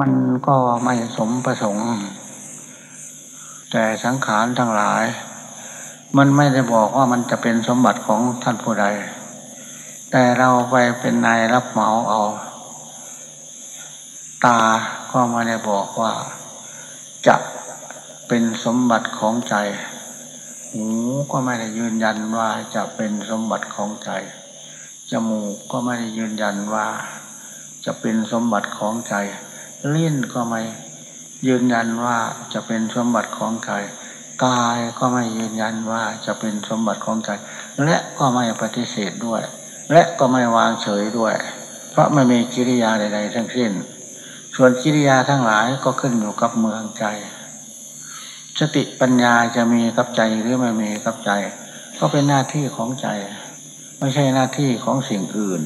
มันก็ไม่สมประสงค์ แต่สังขารทั้งหลาย มันไม่ได้บอกว่ามันจะเป็นสมบัติของท่านผู้ใด แต่เราไปเป็นนายรับเหมาเอา ตาก็ไม่ได้บอกว่า จะเป็นสมบัติของใจ หูก็ไม่ได้ยืนยันว่าจะเป็นสมบัติของใจ จมูกก็ไม่ได้ยืนยันว่า จะเป็นสมบัติของใจ ลิ้นก็ไม่ยืนยันว่าจะเป็นสมบัติของใจกายก็ไม่ยืนยันว่าจะเป็นสมบัติของใจและก็ไม่ปฏิเสธด้วย และก็ไม่วางเฉยด้วย เพราะไม่มีกิริยาใด ๆ ทั้งสิ้น ส่วนกิริยาทั้งหลายก็ขึ้นอยู่กับเมืองใจ สติปัญญาจะมีกับใจหรือไม่มีกับใจ ก็เป็นหน้าที่ของใจ ไม่ใช่หน้าที่ของสิ่งอื่น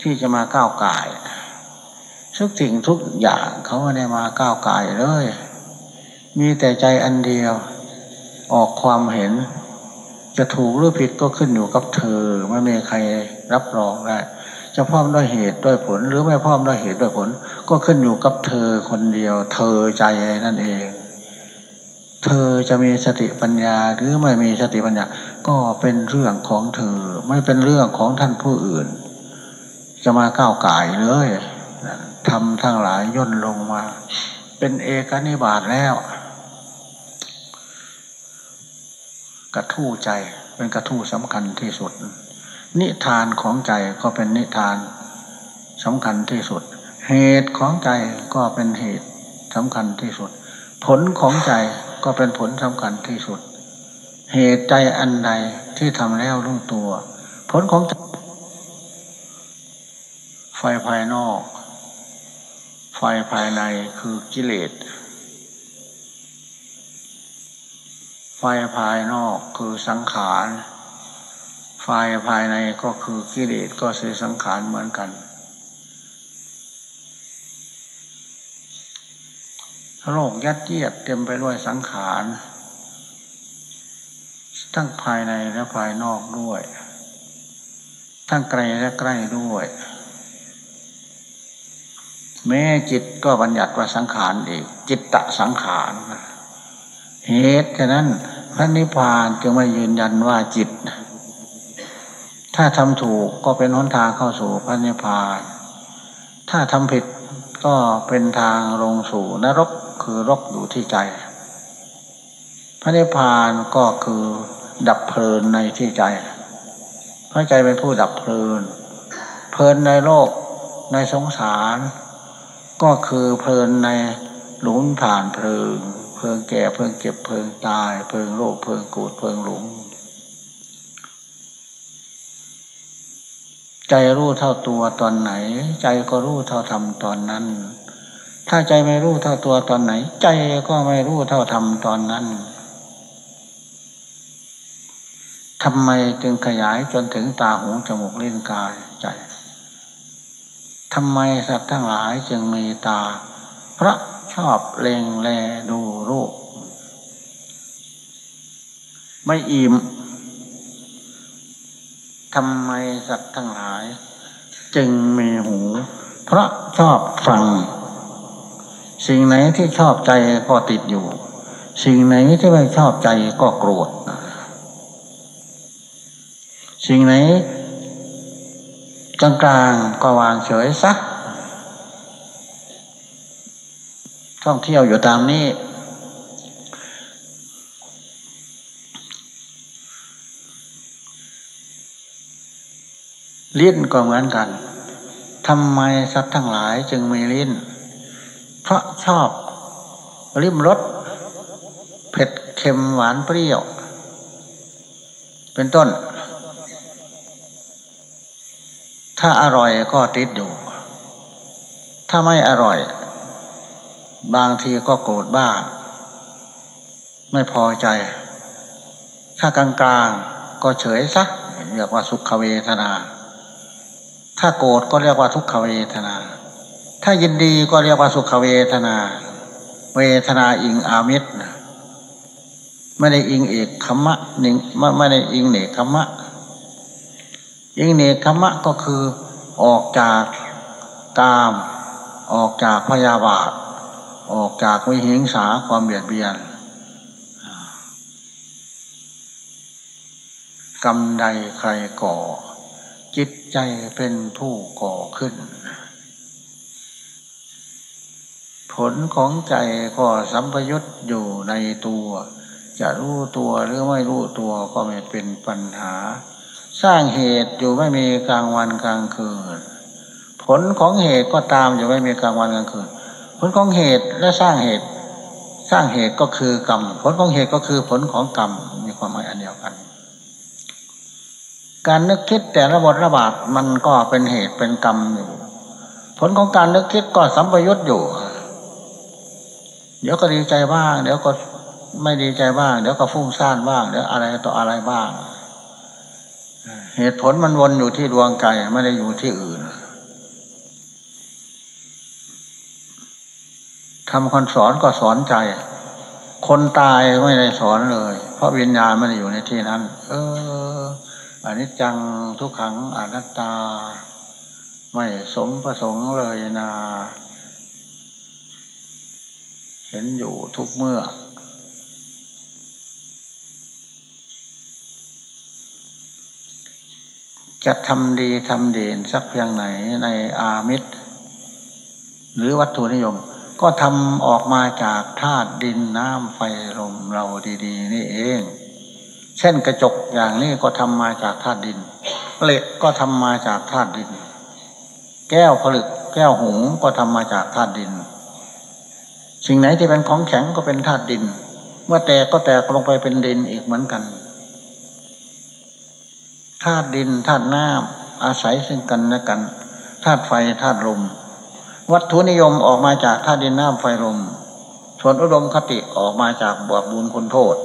ที่จะมาก้าวไก่ ทุกสิ่งทุกอย่างเขาไม่ได้มาก้าวไก่เลย มีแต่ใจอันเดียว ออกความเห็น จะถูกหรือผิดก็ขึ้นอยู่กับเธอ ไม่มีใครรับรองได้จะพร้อมด้วยเหตุด้วยผล หรือไม่พร้อมด้วยเหตุด้วยผล ก็ขึ้นอยู่กับเธอคนเดียว เธอใจนั่นเอง เธอจะมีสติปัญญาหรือไม่มีสติปัญญา ก็เป็นเรื่องของเธอ ไม่เป็นเรื่องของท่านผู้อื่น จะมาก้าวไก่เลย ทำทั้งหลายย่นลงมา เป็นเอกนิบาตแล้ว กระทู้ใจเป็นกระทู้สำคัญที่สุด นิทานของใจก็เป็นนิทานสำคัญที่สุด เหตุของใจก็เป็นเหตุสำคัญที่สุด ผลของใจก็เป็นผลสำคัญที่สุด เหตุใจอันใดที่ทำแล้วรู้ตัว ผลของไฟภายนอก ไฟภายในคือกิเลส ไฟภายนอกคือสังขาร ไฟภายในก็คือกิเลสก็คือสังขารเหมือนกัน โลกยัดเยียดเต็มไปด้วยสังขาร ทั้งภายในและภายนอกด้วย ทั้งไกลและใกล้ด้วย แม้จิตก็บัญญัติว่าสังขารเอีกจิตตะสังขาร เหตุฉะนั้นพระนิพพานจึงไม่ยืนยันว่าจิต ถ้าทำถูกก็เป็นหนทางเข้าสู่พระนิพพาน ถ้าทำผิดก็เป็นทางลงสู่นรกคือรกอยู่ที่ใจ พระนิพพานก็คือดับเพลินในที่ใจ พระใจเป็นผู้ดับเพลิน เพลินในโลกในสงสาร ก็คือเพลินในหลุมผ่านเพลิง เพลิงแก่เพลิงเก็บเพลิงตาย เพลิงโลกเพลิงโกรธเพลิงหลงใจรู้เท่าตัวตอนไหน ใจก็รู้เท่าทำตอนนั้น ถ้าใจไม่รู้เท่าตัวตอนไหน ใจก็ไม่รู้เท่าทำตอนนั้นทำไมจึงขยายจนถึงตาหูจมูกเลิ้นกาย ทำไมสัตว์ทั้งหลายจึงมีตาเพราะชอบเล็งแลดูรูป ไม่อิ่มทำไมสัตว์ทั้งหลาย จึงมีหูเพราะชอบฟัง สิ่งไหนที่ชอบใจก็ติดอยู่ สิ่งไหนที่ไม่ชอบใจก็โกรธสิ่งไหน กลางๆก็วางเฉยซักท่องเที่ยวอยู่ตามนี้ ลิ้นก็เหมือนกันทำไมสัตว์ทั้งหลายจึงมีลิ้น เพราะชอบริมรสเผ็ดเค็มหวานเปรี้ยว เป็นต้น ถ้าอร่อยก็ติดอยู่ ถ้าไม่อร่อย บางทีก็โกรธบ้างไม่พอใจ ถ้ากลางๆก็เฉยซะเรียกว่าสุขเวทนา ถ้าโกรธก็เรียกว่าทุกขเวทนา ถ้ายินดีก็เรียกว่าสุขเวทนา เวทนาอิงอามิตรไม่ได้อิงเอกขมะหนึ่งไม่ได้อิงเนกขมะ อิงเนคขมะก็คือออกจากกาม ออกจากพยาบาท ออกจากวิหิงสาความเบียดเบียนกรรมใดใครก่อ จิตใจเป็นผู้ก่อขึ้น ผลของใจก็สัมพยุตอยู่ในตัว จะรู้ตัวหรือไม่รู้ตัวก็ไม่เป็นปัญหา สร้างเหตุอยู่ไม่มีกลางวันกลางคืน ผลของเหตุก็ตามอยู่ไม่มีกลางวันกลางคืน ผลของเหตุและสร้างเหตุ สร้างเหตุก็คือกรรม ผลของเหตุก็คือผลของกรรมมีความหมายอันเดียวกัน การนึกคิดแต่ละบทระบาดมันก็เป็นเหตุเป็นกรรมอยู่ ผลของการนึกคิดก็สัมปยุตอยู่ เดี๋ยวก็ดีใจบ้าง เดี๋ยวก็ไม่ดีใจบ้าง เดี๋ยวก็ฟุ้งซ่านบ้าง เดี๋ยวอะไรต่ออะไรบ้าง เหตุผลมันวนอยู่ที่ดวงใจไม่ได้อยู่ที่อื่นทำคนสอนก็สอนใจ คนตายไม่ได้สอนเลย เพราะวิญญาณม่ได้อยู่ในที่นั้น เอออนิจจังทุกขังอนัตตา ไม่สมประสงค์เลยนาเห็นอยู่ทุกเมื่อ จะทำดีทำเด่นสักเพียงไหนในอามิตร หรือวัตถุนิยม ก็ทำออกมาจากธาตุดินน้ำไฟลมเราดี ๆ นี่เอง เช่นกระจกอย่างนี้ก็ทำมาจากธาตุดินเหล็กก็ทำมาจากธาตุดิน แก้วผลึก แก้วหุงก็ทำมาจากธาตุดิน สิ่งไหนที่เป็นของแข็งก็เป็นธาตุดิน เมื่อแตกก็แตกลงไปเป็นดินอีกเหมือนกัน ธาตุดินธาตุน้ำอาศัยซึ่งกันและกันธาตุไฟธาตุลม วัตถุนิยมออกมาจากธาตุดินน้ำไฟลม ส่วนอุดมคติออกมาจากบวกบุญคุณโทษ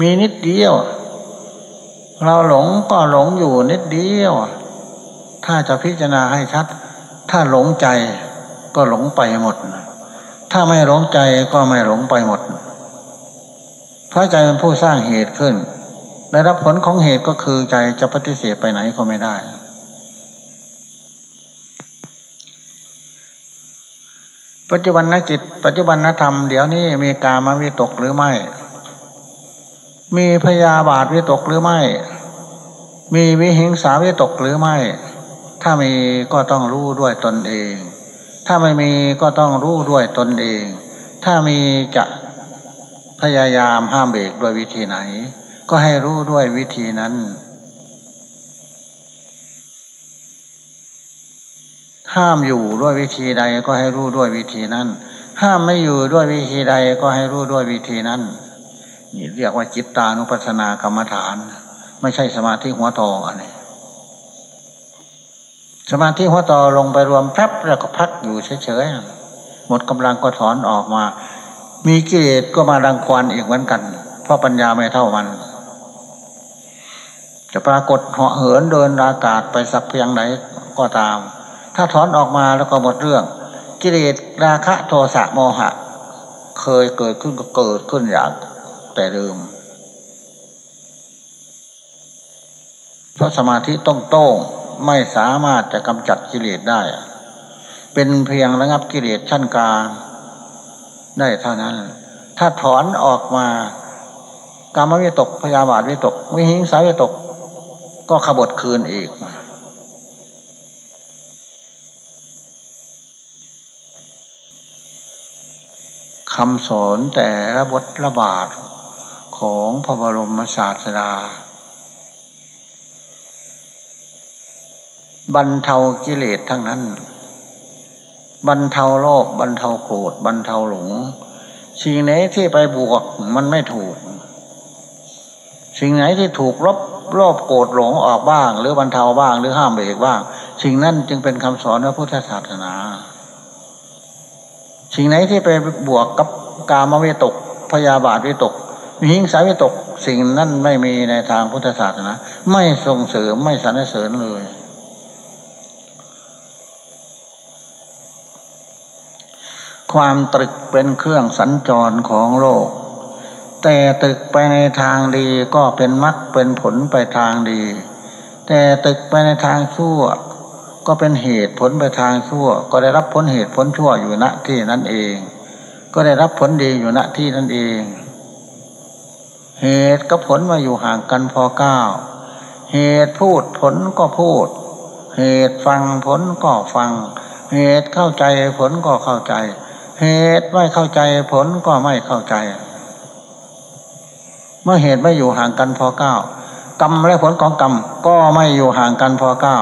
มีนิดเดียว เราหลงก็หลงอยู่นิดเดียว ถ้าจะพิจารณาให้ชัด ถ้าหลงใจ ก็หลงไปหมด ถ้าไม่หลงใจก็ไม่หลงไปหมด เพราะใจเป็นผู้สร้างเหตุขึ้น ได้รับผลของเหตุก็คือใจจะปฏิเสธไปไหนก็ไม่ได้ ปัจจุบันนจิต ปัจจุบันนธรรมเดี๋ยวนี้มีกามาวิตกหรือไม่ มีพยาบาทวิตกหรือไม่ มีวิหิงสาวิตกหรือไม่ ถ้ามีก็ต้องรู้ด้วยตนเอง ถ้าไม่มีก็ต้องรู้ด้วยตนเอง ถ้ามีจะพยายามห้ามเบรกด้วยวิธีไหน ก็ให้รู้ด้วยวิธีนั้น ห้ามอยู่ด้วยวิธีใดก็ให้รู้ด้วยวิธีนั้น ห้ามไม่อยู่ด้วยวิธีใดก็ให้รู้ด้วยวิธีนั้นนี่เรียกว่าจิตตานุปัสสนากรรมฐาน ไม่ใช่สมาธิหัวต่ออันนี้ สมาธิหัวต่อลงไปรวมแป๊บแล้วก็พักอยู่เฉยๆหมดกำลังก็ถอนออกมา มีกิเลสก็มาดังควันอีกเหมือนกัน เพราะปัญญาไม่เท่ามัน จะปรากฏเหาะเหินเดินอากาศไปสักเพียงไหนก็ตาม ถ้าถอนออกมาแล้วก็หมดเรื่อง กิเลสราคะโทสะโมหะ เคยเกิดขึ้นก็เกิดขึ้นอย่างแต่เดิมเพราะสมาธิต้องโต้ง ไม่สามารถจะกำจัดกิเลสได้ เป็นเพียงระงับกิเลสชั้นกลางได้เท่านั้น ถ้าถอนออกมากรรมวิตกพยาบาทวิตกวิหิงสาวิตก ก็ขบฏคืนอีก คำสอนแต่ละบทระบาดของพระบรมศาสดา บรรเทากิเลสทั้งนั้น บรรเทาโลภบรรเทาโกรธบรรเทาหลง สิ่งไหนที่ไปบวกมันไม่ถูก สิ่งไหนที่ถูกลบโลภโกรธหลงออกบ้าง หรือบรรเทาบ้าง หรือห้ามเบรกบ้าง สิ่งนั้นจึงเป็นคำสอนพระพุทธศาสนา สิ่งไหนที่ไปบวกกับกามวิตกพยาบาทวิตกมีหิงสาวิตก สิ่งนั้นไม่มีในทางพุทธศาสนา ไม่ส่งเสริมไม่สรรเสริญเลย ความตรึกเป็นเครื่องสัญจรของโลก แตแต่ตึกไปในทางดีก็เป็นมรรคเป็นผลไปทางดี แต่ตึกไปในทางชั่ว ก็เป็นเหตุผลไปทางชั่ว ก็ได้รับผลเหตุผลชั่วอยู่ณที่นั่นเอง ก็ได้รับผลดีอยู่ณที่นั่นเอง เหตุกับผลมาอยู่ห่างกันพอเก้าเหตุพูดผลก็พูด เหตุฟังผลก็ฟัง เหตุเข้าใจผลก็เข้าใจ เหตุไม่เข้าใจผลก็ไม่เข้าใจ เมื่อเหตุไม่อยู่ห่างกันพอเก้ากรรมและผลของกรรมก็ไม่อยู่ห่างกันพอเก้า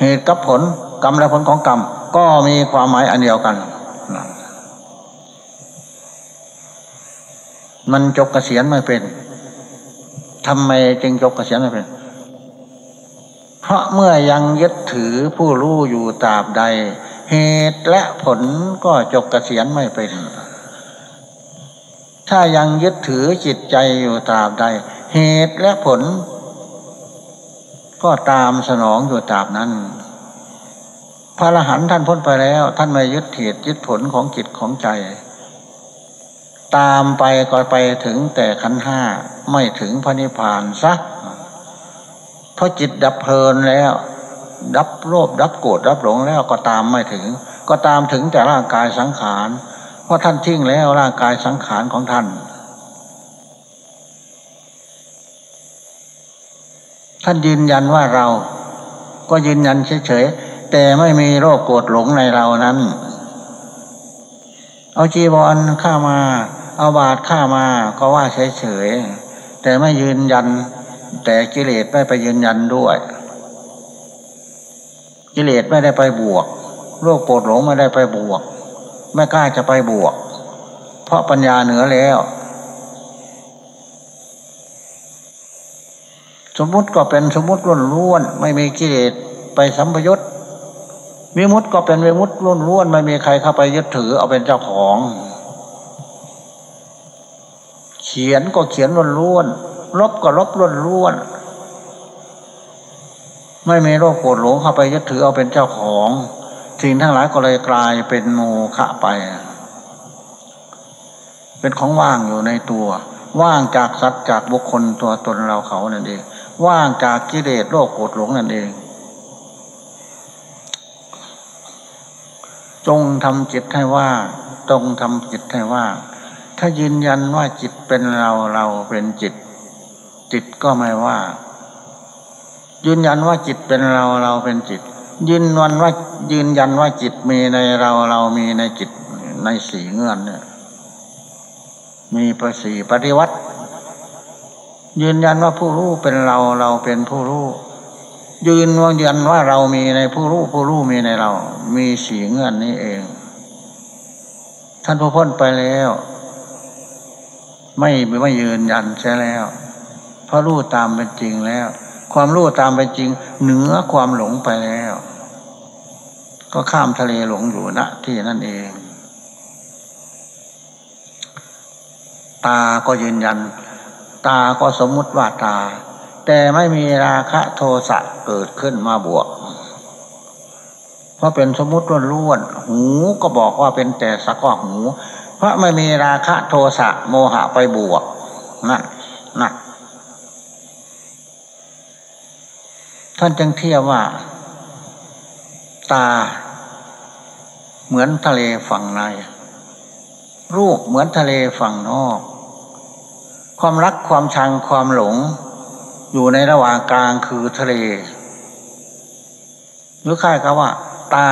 เหตุกับผลกรรมและผลของกรรมก็มีความหมายอันเดียวกัน มันจบเกษียณไม่เป็นทำไมจึงจบเกษียณไม่เป็น เพราะเมื่อยังยึดถือผู้รู้อยู่ตราบใด เหตุและผลก็จบเกษียณไม่เป็น ถ้ายังยึดถือจิตใจอยู่ตราบใด เหตุและผล ก็ตามสนองอยู่ตราบนั้น พระอรหันต์ท่านพ้นไปแล้ว ท่านไม่ยึดเหตุยึดผลของจิตของใจ ตามไปก็ไปถึงแต่ขันห้าไม่ถึงพระนิพพานซักพราะจิตดับเพลินแล้ว ดับโลภดับโกรธดับหลงแล้วก็ตามไม่ถึง ก็ตามถึงแต่ร่างกายสังขารเพราะท่านทิ้งแล้วร่างกายสังขารของท่าน ท่านยืนยันว่าเราก็ยืนยันเฉยๆแต่ไม่มีโรคโกรธหลงในเรานั้น เอาจีบอลข้ามา เอาบาทข้ามาก็ว่าเฉยๆแต่ไม่ยืนยัน แต่กิเลสไม่ไปยืนยันด้วย กิเลสไม่ได้ไปบวกโรคโกรธหลงไม่ได้ไปบวก ไม่กล้าจะไปบวก เพราะปัญญาเหนือแล้ว สมมุติก็เป็นสมมุติล้วนๆไม่มีกิเลสไปสัมพยุตวิมุตก็เป็นวิมุตล้วนๆไม่มีใครเข้าไปยึดถือเอาเป็นเจ้าของ เขียนก็เขียนล้วนๆลบก็ลบล้วนล้วน ไม่มีโรคโกรธหลงเข้าไปยึดถือเอาเป็นเจ้าของสิ่งทั้งหลายก็เลยกลายเป็นโมฆะไป เป็นของว่างอยู่ในตัว ว่างจากสัตว์จากบุคคลตัวตนเราเขานั่นเอง ว่างจากกิเลสโรคโกรธหลงนั่นเอง จงทำจิตให้ว่างจงทำจิตให้ว่างถ้ายืนยันว่าจิตเป็นเราเราเป็นจิต จิตก็ไม่ว่า ยืนยันว่าจิตเป็นเราเราเป็นจิต ยืนวันว่ายืนยันว่าจิตมีในเราเรามีในจิตในสี่เงื่อนเนี่ย มีประสีปฏิวัติ ยืนยันว่าผู้รู้เป็นเราเราเป็นผู้รู้ยืนว่ายันว่าเรามีในผู้รู้ผู้รู้มีในเรา มีสี่เงื่อนนี้เอง ท่านผู้พ้นไปแล้ว ไม่ไม่ยืนยันใช่แล้วพราะรู้ตามเป็นจริงแล้ว ความรู้ตามเป็นจริง เหนือความหลงไปแล้ว ก็ข้ามทะเลหลงอยู่ณที่นั่นเอง ตาก็ยืนยัน ตาก็สมมุติว่าตา แต่ไม่มีราคะโทสะเกิดขึ้นมาบวก เพราะเป็นสมมุติล้วนๆหูก็บอกว่าเป็นแต่สักว่าหู เพราะไม่มีราคะโทสะโมหะไปบวกนั่นนั่น ท่านจึงเทียบว่า ตา เหมือนทะเลฝั่งใน รูปเหมือนทะเลฝั่งนอก ความรักความชังความหลง อยู่ในระหว่างกลางคือทะเลหรือค่ายกับว่า ตา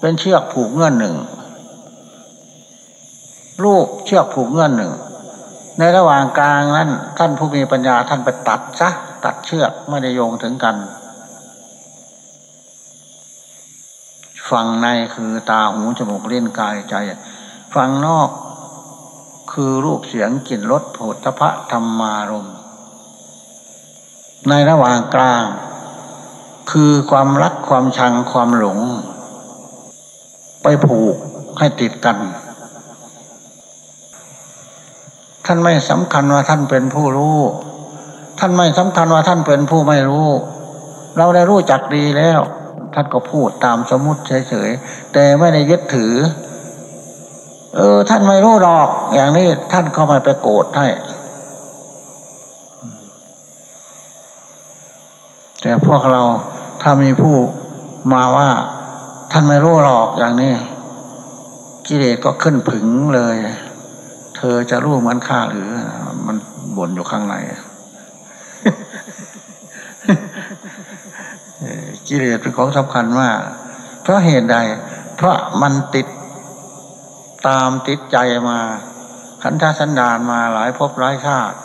เป็นเชือกผูกเงื่อนหนึ่งรูปเชือกผูกเงื่อนหนึ่ง ในระหว่างกลางนั้น ท่านผู้มีปัญญาท่านไปตัดซะ ตัดเชือกไม่ได้โยงถึงกัน ฝั่งในคือตาหูจมูกเล่นกายใจ ฝั่งนอก คือรูปเสียงกลิ่นรสโผฏฐะธรรมารม ในระหว่างกลาง คือความรักความชังความหลง ไปผูกให้ติดกันท่านไม่สำคัญว่าท่านเป็นผู้รู้ ท่านไม่สำคัญว่าท่านเป็นผู้ไม่รู้ เราได้รู้จักดีแล้ว ท่านก็พูดตามสมมติเฉยๆแต่ไม่ได้ยึดถือ เออ ท่านไม่รู้หรอก อย่างนี้ท่านก็ไม่ไปโกรธให้แต่พวกเราถ้ามีผู้มาว่า ท่านไม่รู้หรอกอย่างนี้กิเลสก็ขึ้นผึงเลย เธอจะรู้เหมือนข้าหรือ มันบ่นอยู่ข้างใน กิเลสเป็นของสำคัญมาก เพราะเหตุใด เพราะมันติดตามติดใจมา ขันธสันดานมาหลายภพหลายชาติ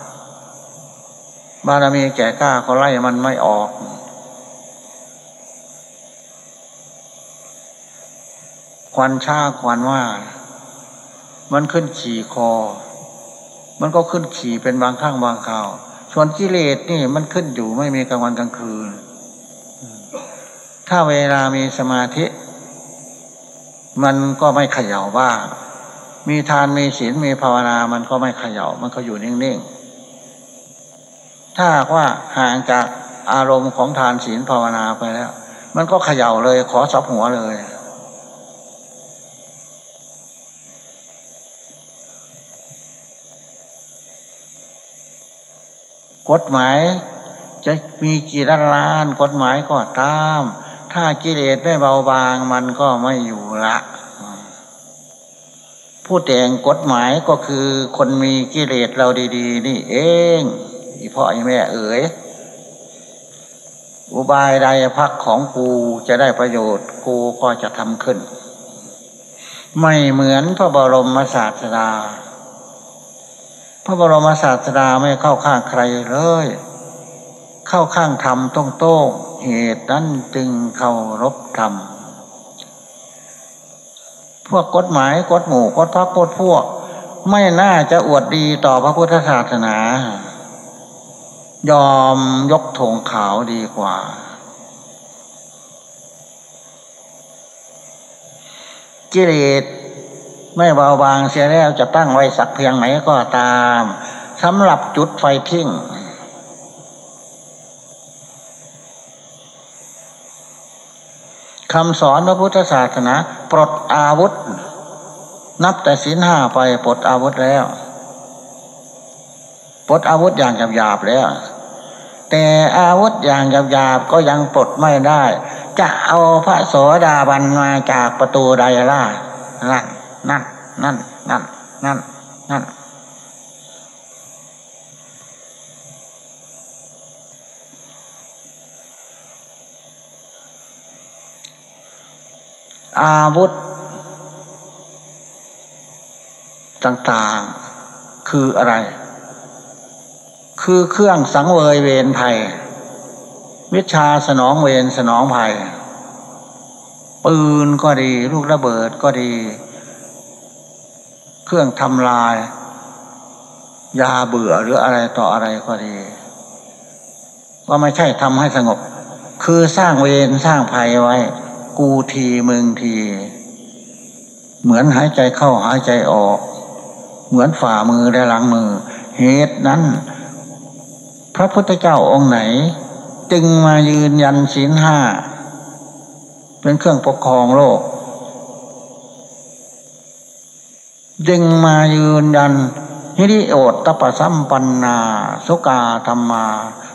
บารมีแก่กล้าก็ไล่มันไม่ออกควันชาควันว่า มันขึ้นขี่คอ มันก็ขึ้นขี่เป็นบางข้างบางข่าว ส่วนกิเลสนี่มันขึ้นอยู่ไม่มีกลางวันกลางคืน ถ้าเวลามีสมาธิ มันก็ไม่เขย่าบ้างมีทานมีศีลมีภาวนา มันก็ไม่เขย่ามันก็อยู่นิ่งๆ ถ้าว่าห่างจากอารมณ์ของทานศีลภาวนาไปแล้ว มันก็เขย่าเลยขอสับหัวเลย กฎหมายจะมีกี่ล้านล้านกฎหมายก็ตาม ถ้ากิเลสไม่เบาบางมันก็ไม่อยู่ละผู้แต่งกฎหมายก็คือคนมีกิเลสเราดี ๆ นี่เองอีพ่อไอแม่เอ๋ยอุบายใดพักของกูจะได้ประโยชน์กูก็จะทำขึ้น ไม่เหมือนพระบรมศาสดา พระบรมศาสดาไม่เข้าข้างใครเลย เข้าข้างธรรมต้องโต้ เหตุนั้นจึงเคารพธรรม พวกกฎหมายกฎหมู่กฎพักกฎพวก ไม่น่าจะอวดดีต่อพระพุทธศาสนา ยอมยกธงขาวดีกว่า กิเลสไม่เบาบางเสียแล้วจะตั้งไว้สักเพียงไหนก็ตามสำหรับจุดไฟทิ้ง คำสอนพระพุทธศาสนา ปลดอาวุธ นับแต่สินห้าไปปลดอาวุธแล้วปลดอาวุธอย่างหยาบๆแล้ว แต่อาวุธอย่างหยาบๆก็ยังปลดไม่ได้ จะเอาพระโสดาบันมาจากประตูใดล่ะนั่นนั่นนั่นนั่นนั่นนั่น อาวุธ ต่างๆ คืออะไร คือเครื่องสังเวยเวรภัย วิชาสนองเวรสนองภัย ปืนก็ดี ลูกระเบิดก็ดี เครื่องทำลาย ยาเบื่อหรืออะไรต่ออะไรก็ดีก็ไม่ใช่ทำให้สงบ คือสร้างเวรสร้างภัยไว้ กูทีมึงที เหมือนหายใจเข้าหายใจออก เหมือนฝ่ามือและหลังมือ เหตุนั้น พระพุทธเจ้าองค์ไหน จึงมายืนยันศีลห้า เป็นเครื่องปกครองโลก จึงมายืนยันฮิริโอตตปสัมปันนาสุกาธรรมา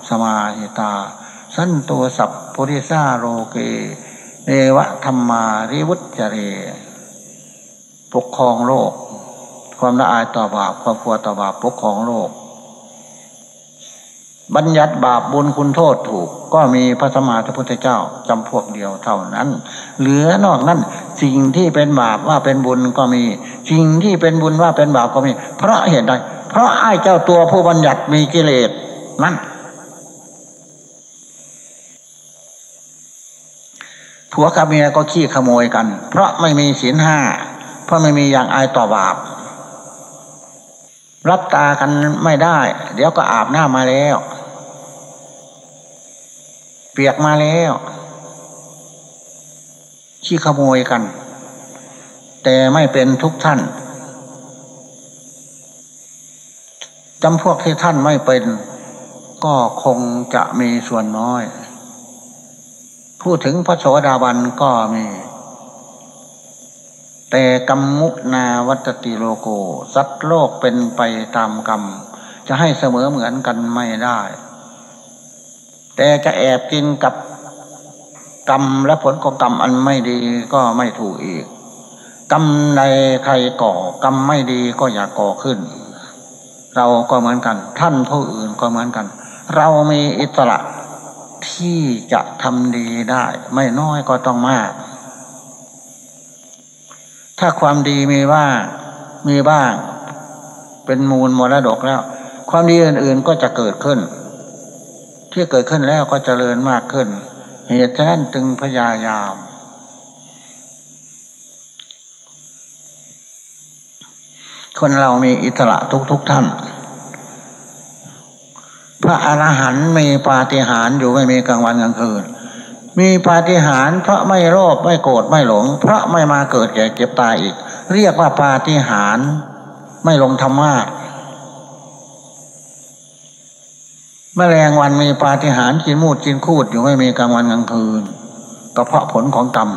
สมาหิตา สันตัวสัพพุริสาโรเก เอวะธรรมาริวุจเร ปกครองโลก ความละอายต่อบาปความกลัวต่อบาปปกครองโลก บัญญัติบาปบุญคุณโทษถูก ก็มีพระสมมาพุทธเจ้าจำพวกเดียวเท่านั้น เหลือนอกนั้น สิ่งที่เป็นบาปว่าเป็นบุญก็มี สิ่งที่เป็นบุญว่าเป็นบาปก็มี เพราะเหตุใดเพราะไอ้เจ้าตัวผู้บัญญัติมีกิเลสนั่น ผัวกับเมียก็ขี้ขโมยกัน เพราะไม่มีศีลห้า เพราะไม่มีอย่างอายต่อบาป รับตากันไม่ได้ เดี๋ยวก็อาบหน้ามาแล้ว เปียกมาแล้ว ขี้ขโมยกัน แต่ไม่เป็นทุกท่านจำพวกที่ท่านไม่เป็น ก็คงจะมีส่วนน้อย พูดถึงพระโสดาบันก็มี แต่กรรมุนาวัตติโลโก สัตว์โลกเป็นไปตามกรรม จะให้เสมอเหมือนกันไม่ได้ แต่จะแอบกินกับกรรมและผลของกรรมอันไม่ดีก็ไม่ถูกอีก กรรมใดใครก่อกรรมไม่ดีก็อย่าก่อขึ้น เราก็เหมือนกัน ท่านผู้อื่นก็เหมือนกัน เรามีอิสระ ที่จะทำดีได้ ไม่น้อยก็ต้องมาก ถ้าความดีมีว่ามีบ้าง เป็นมูลมรดกแล้ว ความดีอื่น ๆก็จะเกิดขึ้น ที่เกิดขึ้นแล้วก็จเจริญมากขึ้น เหตุฉะนั้นจึงพยายาม คนเรามีอิสระทุกๆทท่าน พระอรหันต์มีปาฏิหาริย์อยู่ไม่มีกลางวันกลางคืน มีปาฏิหาริย์เพราะไม่โลภไม่โกรธไม่หลงเพราะไม่มาเกิดแก่เก็บตายอีก เรียกว่าปาฏิหาริย์ไม่ลงธรรมะแมลงวันมีปาฏิหาริย์กินมูดกินคูดอยู่ไม่มีกลางวันกลางคืนก็เพราะผลของกรรม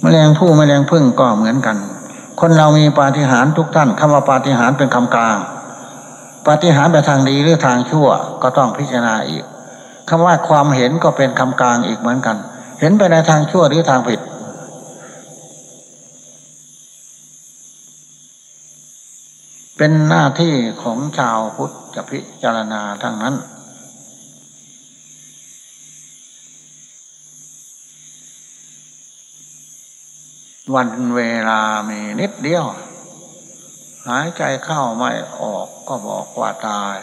แมลงผู้แมลงพึ่งก็เหมือนกัน คนเรามีปาฏิหาริย์ทุกท่านคำว่าปาฏิหาริย์เป็นคำกลาง ปฏิหารไปทางดีหรือทางชั่วก็ต้องพิจารณาอีกคำว่าความเห็นก็เป็นคำกลางอีกเหมือนกัน เห็นไปในทางชั่วหรือทางผิด เป็นหน้าที่ของชาวพุทธจะพิจารณาทั้งนั้นวันเวลามีนิดเดียว หายใจเข้าไม่ออกก็บอกว่าตาย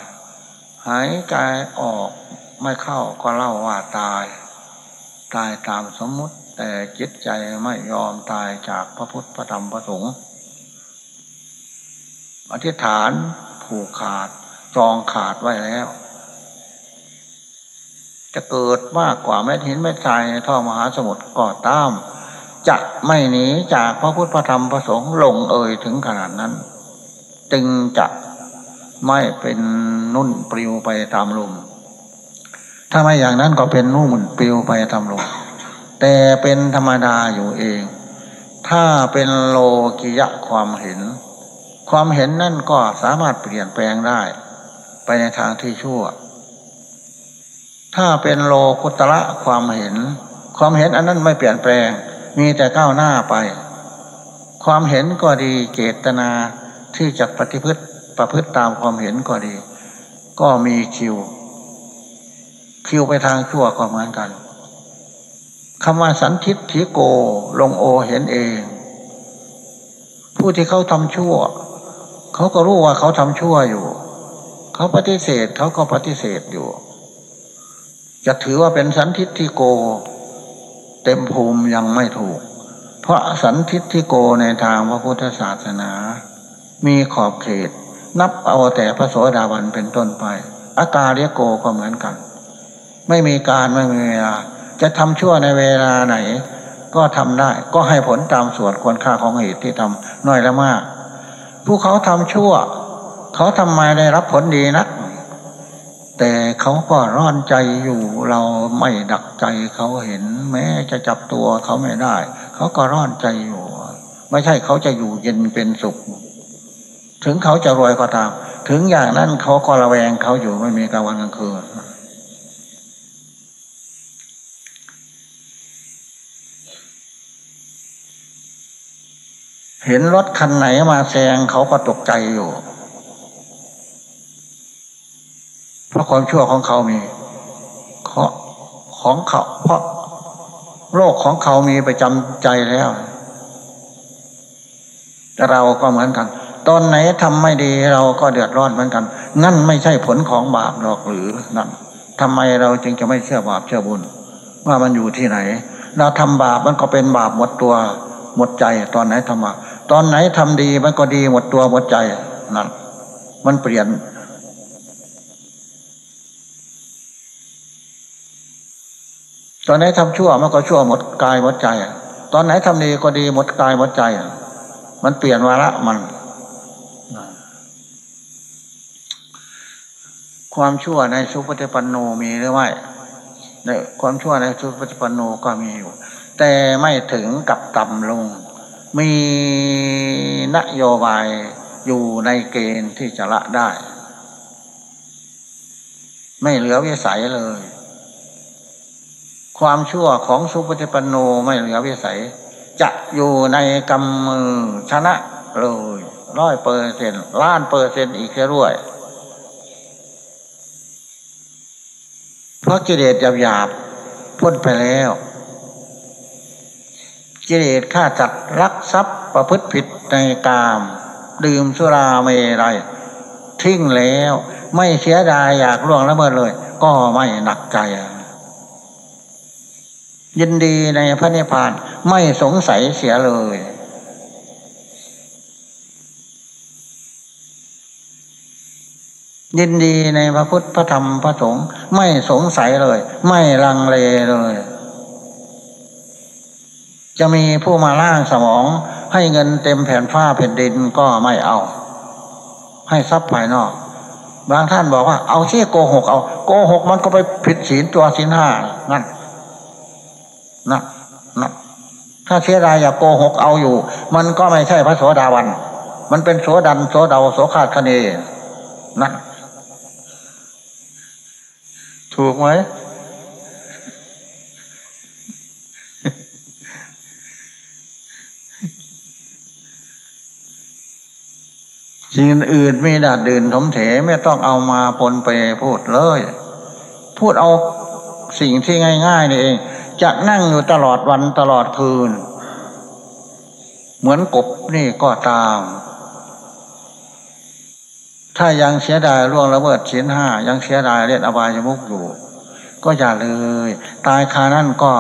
หายใจออกไม่เข้าก็เล่าว่าตาย ตายตามสมมุติแต่จิตใจไม่ยอมตายจากพระพุทธพระธรรมพระสงฆ์อธิษฐานผูกขาดจองขาดไว้แล้ว จะเกิดมากกว่าแม่หินแม่ทรายในท่อมหาสมุทรก็ตาม จะไม่หนีจากพระพุทธพระธรรมพระสงฆ์ลงเอ่ยถึงขนาดนั้น จึงจะไม่เป็นนุ่นปลิวไปตามลม ถ้าไม่อย่างนั้นก็เป็นนุ่นปลิวไปตามลม แต่เป็นธรรมดาอยู่เอง ถ้าเป็นโลกิยะความเห็น ความเห็นนั่นก็สามารถเปลี่ยนแปลงได้ ไปในทางที่ชั่ว ถ้าเป็นโลกุตระความเห็น ความเห็นอันนั้นไม่เปลี่ยนแปลง มีแต่ก้าวหน้าไป ความเห็นก็ดีเจตนา ที่จะปฏิพฤติประพฤติตามความเห็นก็ดี ก็มีคิว คิวไปทางชั่วก็เหมือนกันคำว่าสันทิฏฐิโกลงโอเห็นเอง ผู้ที่เขาทำชั่ว เขาก็รู้ว่าเขาทำชั่วอยู่ เขาปฏิเสธเขาก็ปฏิเสธอยู่ จะถือว่าเป็นสันทิฏฐิโก เต็มภูมิยังไม่ถูก เพราะสันทิฏฐิโกในทางพระพุทธศาสนา มีขอบเขต นับเอาแต่พระโสดาบันเป็นต้นไป อากาเรียโกก็เหมือนกัน ไม่มีการไม่มีเวลา จะทำชั่วในเวลาไหน ก็ทำได้ ก็ให้ผลตามส่วนควรค่าของเหตุที่ทำน้อยและมาก ผู้เขาทำชั่ว เขาทำไมได้รับผลดีนะแต่เขาก็ร้อนใจอยู่เราไม่ดักใจเขาเห็น แม้จะจับตัวเขาไม่ได้ เขาก็ร้อนใจอยู่ ไม่ใช่เขาจะอยู่เย็นเป็นสุข ถึงเขาจะรวยก็ตาม ถึงอย่างนั้นเขาก็ระแวงเขาอยู่ไม่มีกลางวันกลางคืนเห็นรถคันไหนมาแซงเขาก็ตกใจอยู่ เพราะความชั่วของเขามีของเขา เพราะโรคของเขามีประจำใจแล้ว แต่เราก็เหมือนกัน ตอนไหนทำไม่ดีเราก็เดือดร้อนเหมือนกัน นั่นไม่ใช่ผลของบาปหรอกหรือนั่นทำไมเราจึงจะไม่เชื่อบาปเชื่อบุญ ว่ามันอยู่ที่ไหน เราทำบาปมันก็เป็นบาปหมดตัวหมดใจ ตอนไหนทำบาปตอนไหนทำดีมันก็ดีหมดตัวหมดใจนั่นมันเปลี่ยนตอนไหนทำชั่วมันก็ชั่วหมดกายหมดใจ ตอนไหนทำดีก็ดีหมดกายหมดใจ มันเปลี่ยนวาระมัน ความชั่วในสุปฏิปันโนมีหรือไม่ในความชั่วในสุปฏิปันโนก็มีอยู่ แต่ไม่ถึงกับต่ำลง มีนโยบายอยู่ในเกณฑ์ที่จะละได้ ไม่เหลือวิสัยเลย ความชั่วของสุปฏิปันโนไม่เหลือวิสัย จะอยู่ในกำมือชนะเลยร้อยเปอร์เซ็นล้านเปอร์เซ็นต์อีกแค่ด้วย เพราะกิเลสหยาบๆพ้นไปแล้ว กิเลสฆ่าจัดรักทรัพย์ประพฤติผิดในกาม ดื่มสุราเมรัยทิ้งแล้ว ไม่เสียดายอยากล่วงละเมิดเลย ก็ไม่หนักใจ ยินดีในพระนิพพานไม่สงสัยเสียเลย ยินดีในพระพุทธพระธรรมพระสงฆ์ไม่สงสัยเลย ไม่ลังเลเลย จะมีผู้มาล่างสมอง ให้เงินเต็มแผ่นฟ้าแผ่นดินก็ไม่เอา ให้ทรัพย์ภายนอก บางท่านบอกว่า เอาเชี่โกหกเอา โกหกมันก็ไปผิดศีลตัวศีลห้านั่นนะนะถ้าเสียดายอย่าโกหกเอาอยู่ มันก็ไม่ใช่พระโสดาวัน มันเป็นโสดันโสดาโสขาดคะเนนั่น ถูกไหมสิ่งอื่นไม่ดาดดื่นถมเถไม่ต้องเอามาปนไปพูดเลย พูดเอาสิ่งที่ง่ายๆนี่เองจะนั่งอยู่ตลอดวันตลอดคืน เหมือนกบนี่ก็ตาม ถ้ายังเสียดายล่วงละเมิดเสียนห้ายังเสียดายเล่นอบายมุกอยู่ ก็อย่าเลย ตายคานั่นก็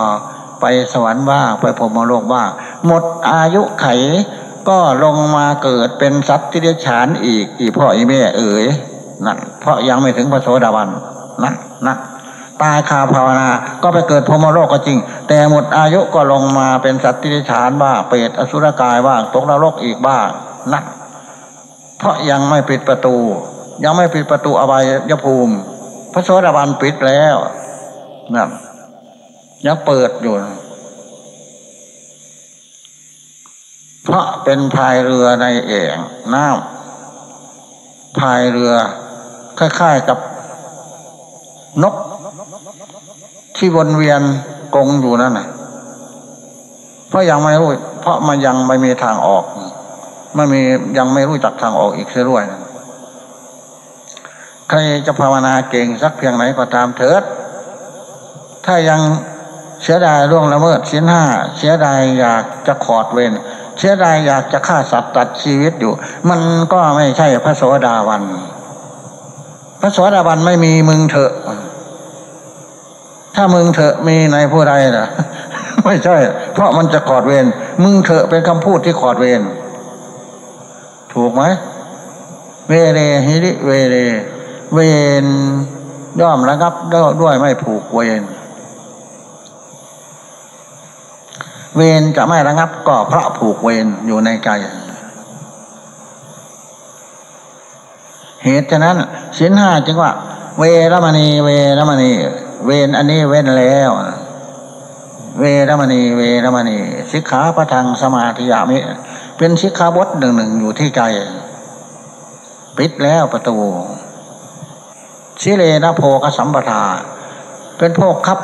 ไปสวรรค์บ้างไปพรมโลกบ้างหมดอายุไขก็ลงมาเกิดเป็นสัตว์ที่เดชานอีกอีพ่ออีแม่เอ๋ยนั่นเพราะยังไม่ถึงพระโสดาบันนั่นน่ะตายคาภาวนา ก็ไปเกิดพรมโลกก็จริง แต่หมดอายุก็ลงมาเป็นสัตว์ที่เดชานบ้างเปรตอสุรกายบ้างตกนรกอีกบ้างนั่น เพราะยังไม่ปิดประตู ยังไม่ปิดประตูอบายยภูมิ พระโสดาบันปิดแล้วนั่นยังเปิดอยู่ เพราะเป็นพายเรือในเอ่งน้ำพายเรือคล้ายๆกับนก ที่วนเวียนกงอยู่นั่นนะเพราะยังไม่รู้เพราะมันยังไม่มีทางออก ไม่มียังไม่รู้จักทางออกอีกเสียด้วยนะใครจะภาวนาเก่งสักเพียงไหนก็ตามเถิด ถ้ายังเสียดายล่วงละเมิดเสียห้าเสียดายอยากจะขอดเวรเสียดายอยากจะฆ่าสัตว์ตัดชีวิตอยู่ มันก็ไม่ใช่พระโสดาวัน พระโสดาวันไม่มีมึงเถอะ ถ้ามึงเถอะมีในผู้ใดนะไม่ใช่ เพราะมันจะขอดเวรมึงเถอะเป็นคำพูดที่ขอดเวร ถูกไหมเวเรฮิริเวเร เวนย่อมระงับด้วยไม่ผูกเวรเวรจะไม่ระงับก็เพราะผูกเวรอยู่ในใจ เหตุฉะนั้นสินห้าจึงว่า เวรมณีเวรมณี เวรอันนี้เว้นแล้ว เวรมณีเวรมณีสิกขาประทังสมาธิยามิ เป็นสิกขาบทหนึ่งหนึ่งอยู่ที่ใจปิดแล้วประตูชิเลนะโพกสัมปทา เป็นพวกคับ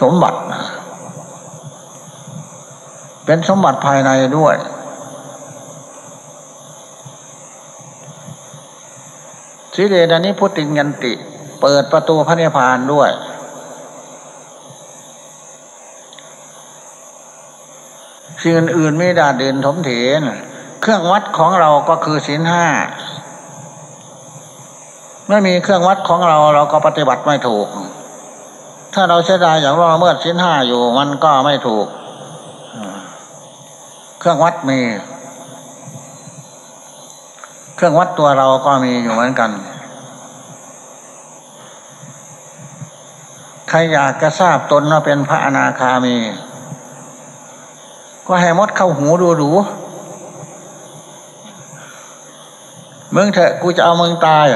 สมบัติ เป็นสมบัติภายในด้วย สิเดดานิพุติยันติ เปิดประตูพระนิพพานด้วย สิ่งอื่นไม่ดาดเดินถมเถน เครื่องวัดของเราก็คือศีลห้าไม่มีเครื่องวัดของเราเราก็ปฏิบัติไม่ถูก ถ้าเราเสียดายอย่างเราเมื่อศีลห้าอยู่มันก็ไม่ถูก เครื่องวัดมี เครื่องวัดตัวเราก็มีอยู่เหมือนกัน ใครอยากจะทราบตนว่าเป็นพระอนาคามี ก็ให้มดเข้าหูดูดูมึงเถอะกูจะเอามึงตาย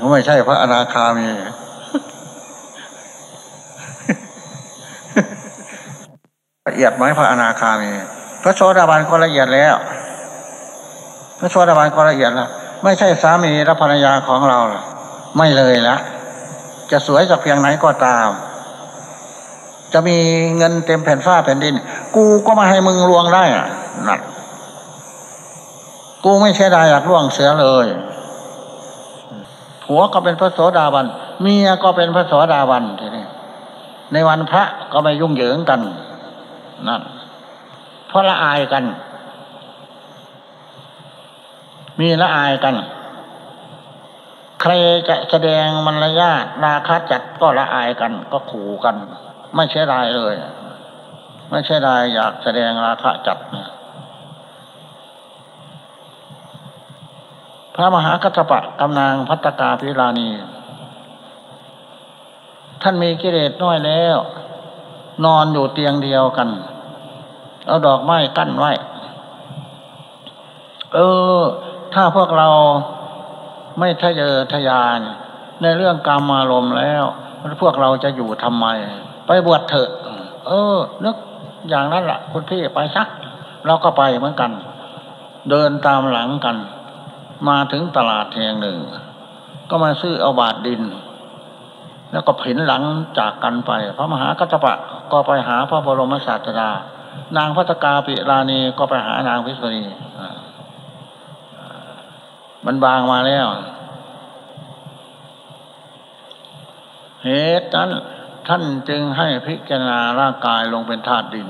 ก็ไม่ใช่พระอนาคามีละเอียดไหมพระอนาคามีพระโสดาบันก็ละเอียดแล้ว พระโสดาบันก็ละเอียดแล้วไม่ใช่สามีและภรรยาของเราไม่เลยละจะสวยสักเพียงไหนก็ตาม จะมีเงินเต็มแผ่นฟ้าแผ่นดิน กูก็มาให้มึงลวงได้อะนั่นกูไม่ใช่ได้อยากล่วงเสือเลยผัวก็เป็นพระโสดาบันเมียก็เป็นพระโสดาบันทีนี้ในวันพระก็ไม่ยุ่งเหยิงกันนั่นเพราะละอายกัน มีละอายกัน ใครจะแสดงมันระยะราคาจัดก็ละอายกัน ก็ขู่กัน ไม่ใช่รายเลย ไม่ใช่รายอยากแสดงราคาจัดนะพระมหากัตปะกำนางพัตกาพิราณีท่านมีกิเลสน้อยแล้ว นอนอยู่เตียงเดียวกัน เอาดอกไม้กั้นไว้ เออ ถ้าพวกเราไม่ทะเยอทะยาน ในเรื่องกรรมอารมณ์แล้ว พวกเราจะอยู่ทำไม ไปบวชเถอะ เออ นึกอย่างนั้นแหละคุณพี่ไปสัก เราก็ไปเหมือนกัน เดินตามหลังกัน มาถึงตลาดแห่งหนึ่ง ก็มาซื้อเอาบาทดิน แล้วก็ผินหลังจากกันไป พระมหากัตปะก็ไปหาพระบรมศาสดา นางพัตกาปิราณีก็ไปหานางพิษณีมันบางมาแล้วเหตุนั้น ท่านจึงให้พิจารณาร่างกายลงเป็นธาตุดิน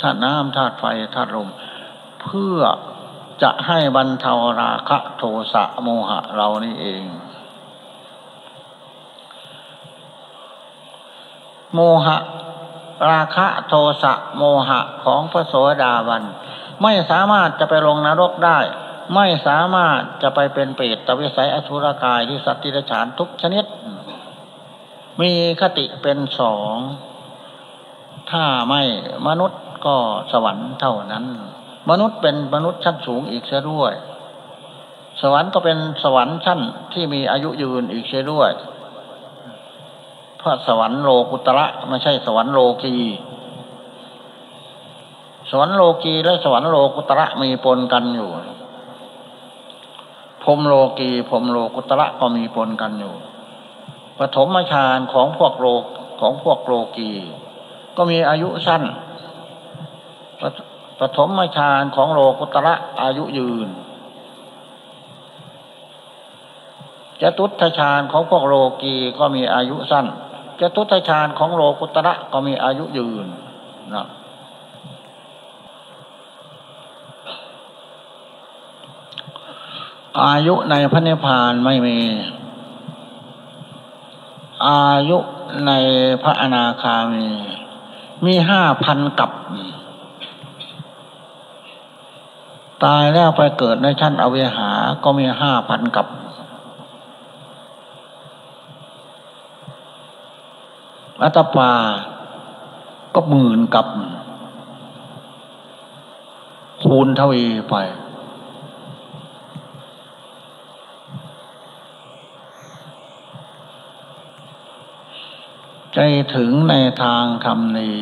ธาตุน้ำธาตุไฟธาตุลมเพื่อจะให้บรรเทาราคะโทสะโมหะเรานี่เอง โมหะ ราคะโทสะโมหะของพระโสดาบัน ไม่สามารถจะไปลงนรกได้ ไม่สามารถจะไปเป็นเปรตตวิสัยอสุรกายที่สัตว์ที่ฉานทุกชนิด มีคติเป็นสอง ถ้าไม่มนุษย์ก็สวรรค์เท่านั้น มนุษย์เป็นมนุษย์ชั้นสูงอีกเสียด้วย สวรรค์ก็เป็นสวรรค์ชั้นที่มีอายุยืนอีกเสียด้วย เพราะสวรรค์โลกุตระไม่ใช่สวรรค์โลกีสวรรค์โลกีและสวรรค์โลกุตระมีปนกันอยู่พรมโลกีพรมโลกุตระก็มีปนกันอยู่ ปฐมฌานของพวกโลของพวกโลกีก็มีอายุสั้นปฐมฌานของโลกุตระอายุยืนจตุตฌานของพวกโลกีก็มีอายุสั้นจตุตฌานของโลกุตระก็มีอายุยืนนะอายุในพระนิพพานไม่มี อายุในพระอนาคามี มีห้าพันกับ ตายแล้วไปเกิดในชั้นอเวหาก็มีห้าพันกับอัตปา ก็หมื่นกับ คูณเทวีไป ใจถึงในทางทำนี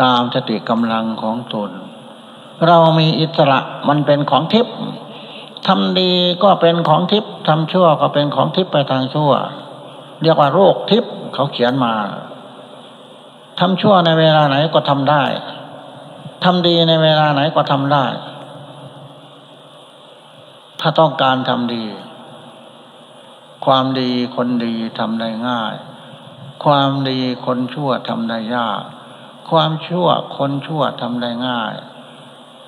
ตามสติกำลังของตน เรามีอิสระมันเป็นของทิพย์ทำดีก็เป็นของทิพย์ทำชั่วก็เป็นของทิพย์ไปทางชั่ว เรียกว่าโรคทิพย์เขาเขียนมาทำชั่วในเวลาไหนก็ทำได้ทำดีในเวลาไหนก็ทำได้ ถ้าต้องการทำดี ความดีคนดีทำได้ง่าย ความดีคนชั่วทำได้ยาก ความชั่วคนชั่วทำได้ง่าย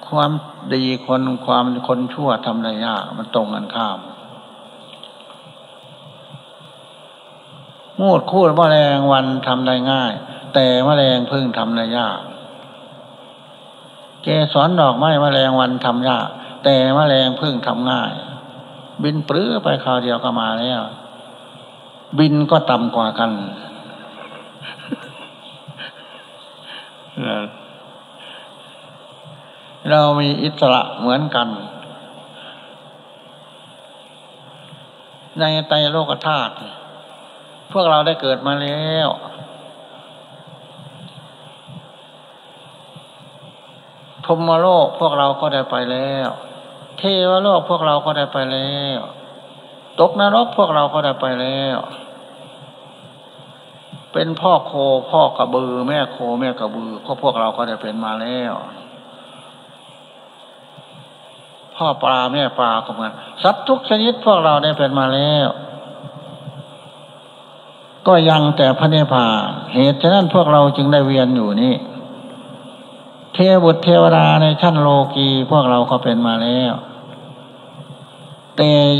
ความดีคนความคนชั่วทำได้ยาก มันตรงกันข้ามมูดคูดแมลงวันทำได้ง่าย แต่แมลงพึ่งทำได้ยาก เกสรดอกไม้แมลงวันทำยาก แต่แมลงพึ่งทำง่าย บินปลื้อไปคราวเดียวก็มาแล้วบินก็ต่ำกว่ากันเรามีอิสระเหมือนกัน ในไตโลกธาตุพวกเราได้เกิดมาแล้วรมโลกพวกเราก็ได้ไปแล้ว เทวโลกพวกเราก็ได้ไปแล้ว ตกนรกพวกเราก็ได้ไปแล้ว เป็นพ่อโคพ่อกระบือ แม่โคแม่กระบือก็พวกเราก็ได้เป็นมาแล้ว พ่อปลาแม่ปลาก็เหมือนสัตว์ทุกชนิดพวกเราได้เป็นมาแล้ว ก็ยังแต่พระเนพาเหตุฉะนั้นพวกเราจึงได้เวียนอยู่นี่เทบุตรเทวดาในชั้นโลกีพวกเราก็เป็นมาแล้ว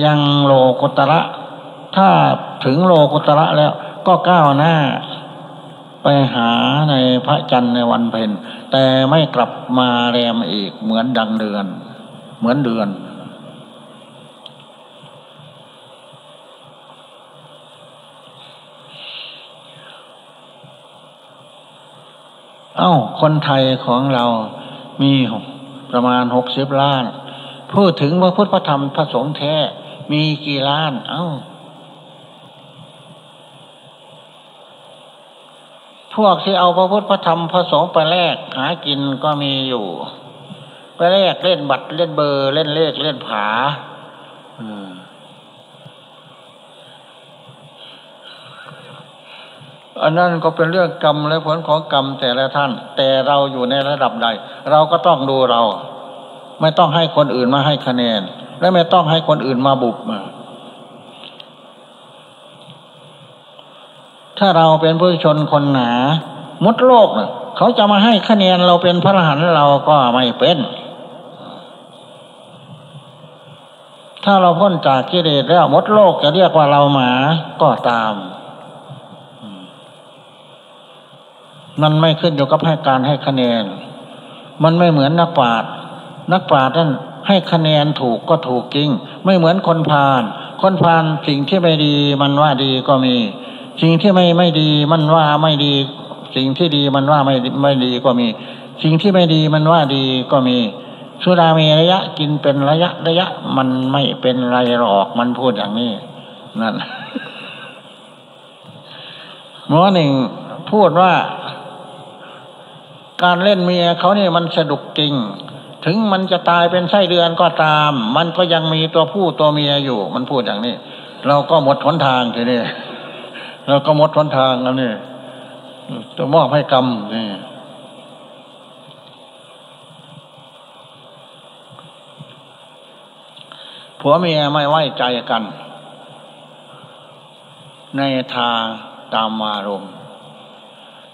ยังโลกุตระ ถ้าถึงโลกุตระแล้วก็ก้าวหน้า ไปหาในพระจันทร์ในวันเพ็ญแต่ไม่กลับมาแรมอีกเหมือนดังเดือน เหมือนเดือน เอ้า คนไทยของเรามีประมาณหกสิบล้าน พูดถึงว่าพุทธธรรมพระสงฆ์แท้ มีกี่ล้าน เอ้า พวกที่เอาพระพุทธพระธรรมพระสงฆ์ไปแลกหากินก็มีอยู่ ไปแลกเล่นบัตรเล่นเบอร์ เล่นเลขเล่นผาอันนั้นก็เป็นเรื่องกรรมและผลของกรรมแต่ละท่าน แต่เราอยู่ในระดับใด เราก็ต้องดูเรา ไม่ต้องให้คนอื่นมาให้คะแนน และไม่ต้องให้คนอื่นมาบุบมา ถ้าเราเป็นผู้ชนคนหนา มุดโลกเน่ะเขาจะมาให้คะแนนเราเป็นพระรหันเราก็ไม่เป็น ถ้าเราพ้นจากกิเลสแล้วมดโลกจะเรียกว่าเราหมาก็ตามมันไม่ขึ้นอยู่กับให้การให้คะแนน มันไม่เหมือนนักปราชญ์ นักปราชญ์นั่นให้คะแนนถูกก็ถูกจริง ไม่เหมือนคนพาลคนพาลสิ่งที่ไม่ดีมันว่าดีก็มี สิ่งที่ไม่ไม่ดีมันว่าไม่ดี สิ่งที่ดีมันว่าไม่ไม่ดีก็มี สิ่งที่ไม่ดีมันว่าดีก็มีสุรามีระยะกินเป็นระยะระยะ มันไม่เป็นไรหรอกมันพูดอย่างนี้นั่นหมอหนึ่งพูดว่า การเล่นเมียเขาเนี่ยมันสนุกจริง ถึงมันจะตายเป็นไส้เดือนก็ตาม มันก็ยังมีตัวผู้ตัวเมียอยู่ มันพูดอย่างนี้ เราก็หมดหนทางทีนี้เราก็หมดหนทางแล้วนี่จะมอบให้กรรมนี่ผัวเมียไม่ไว้ใจกัน ในทางตามมารม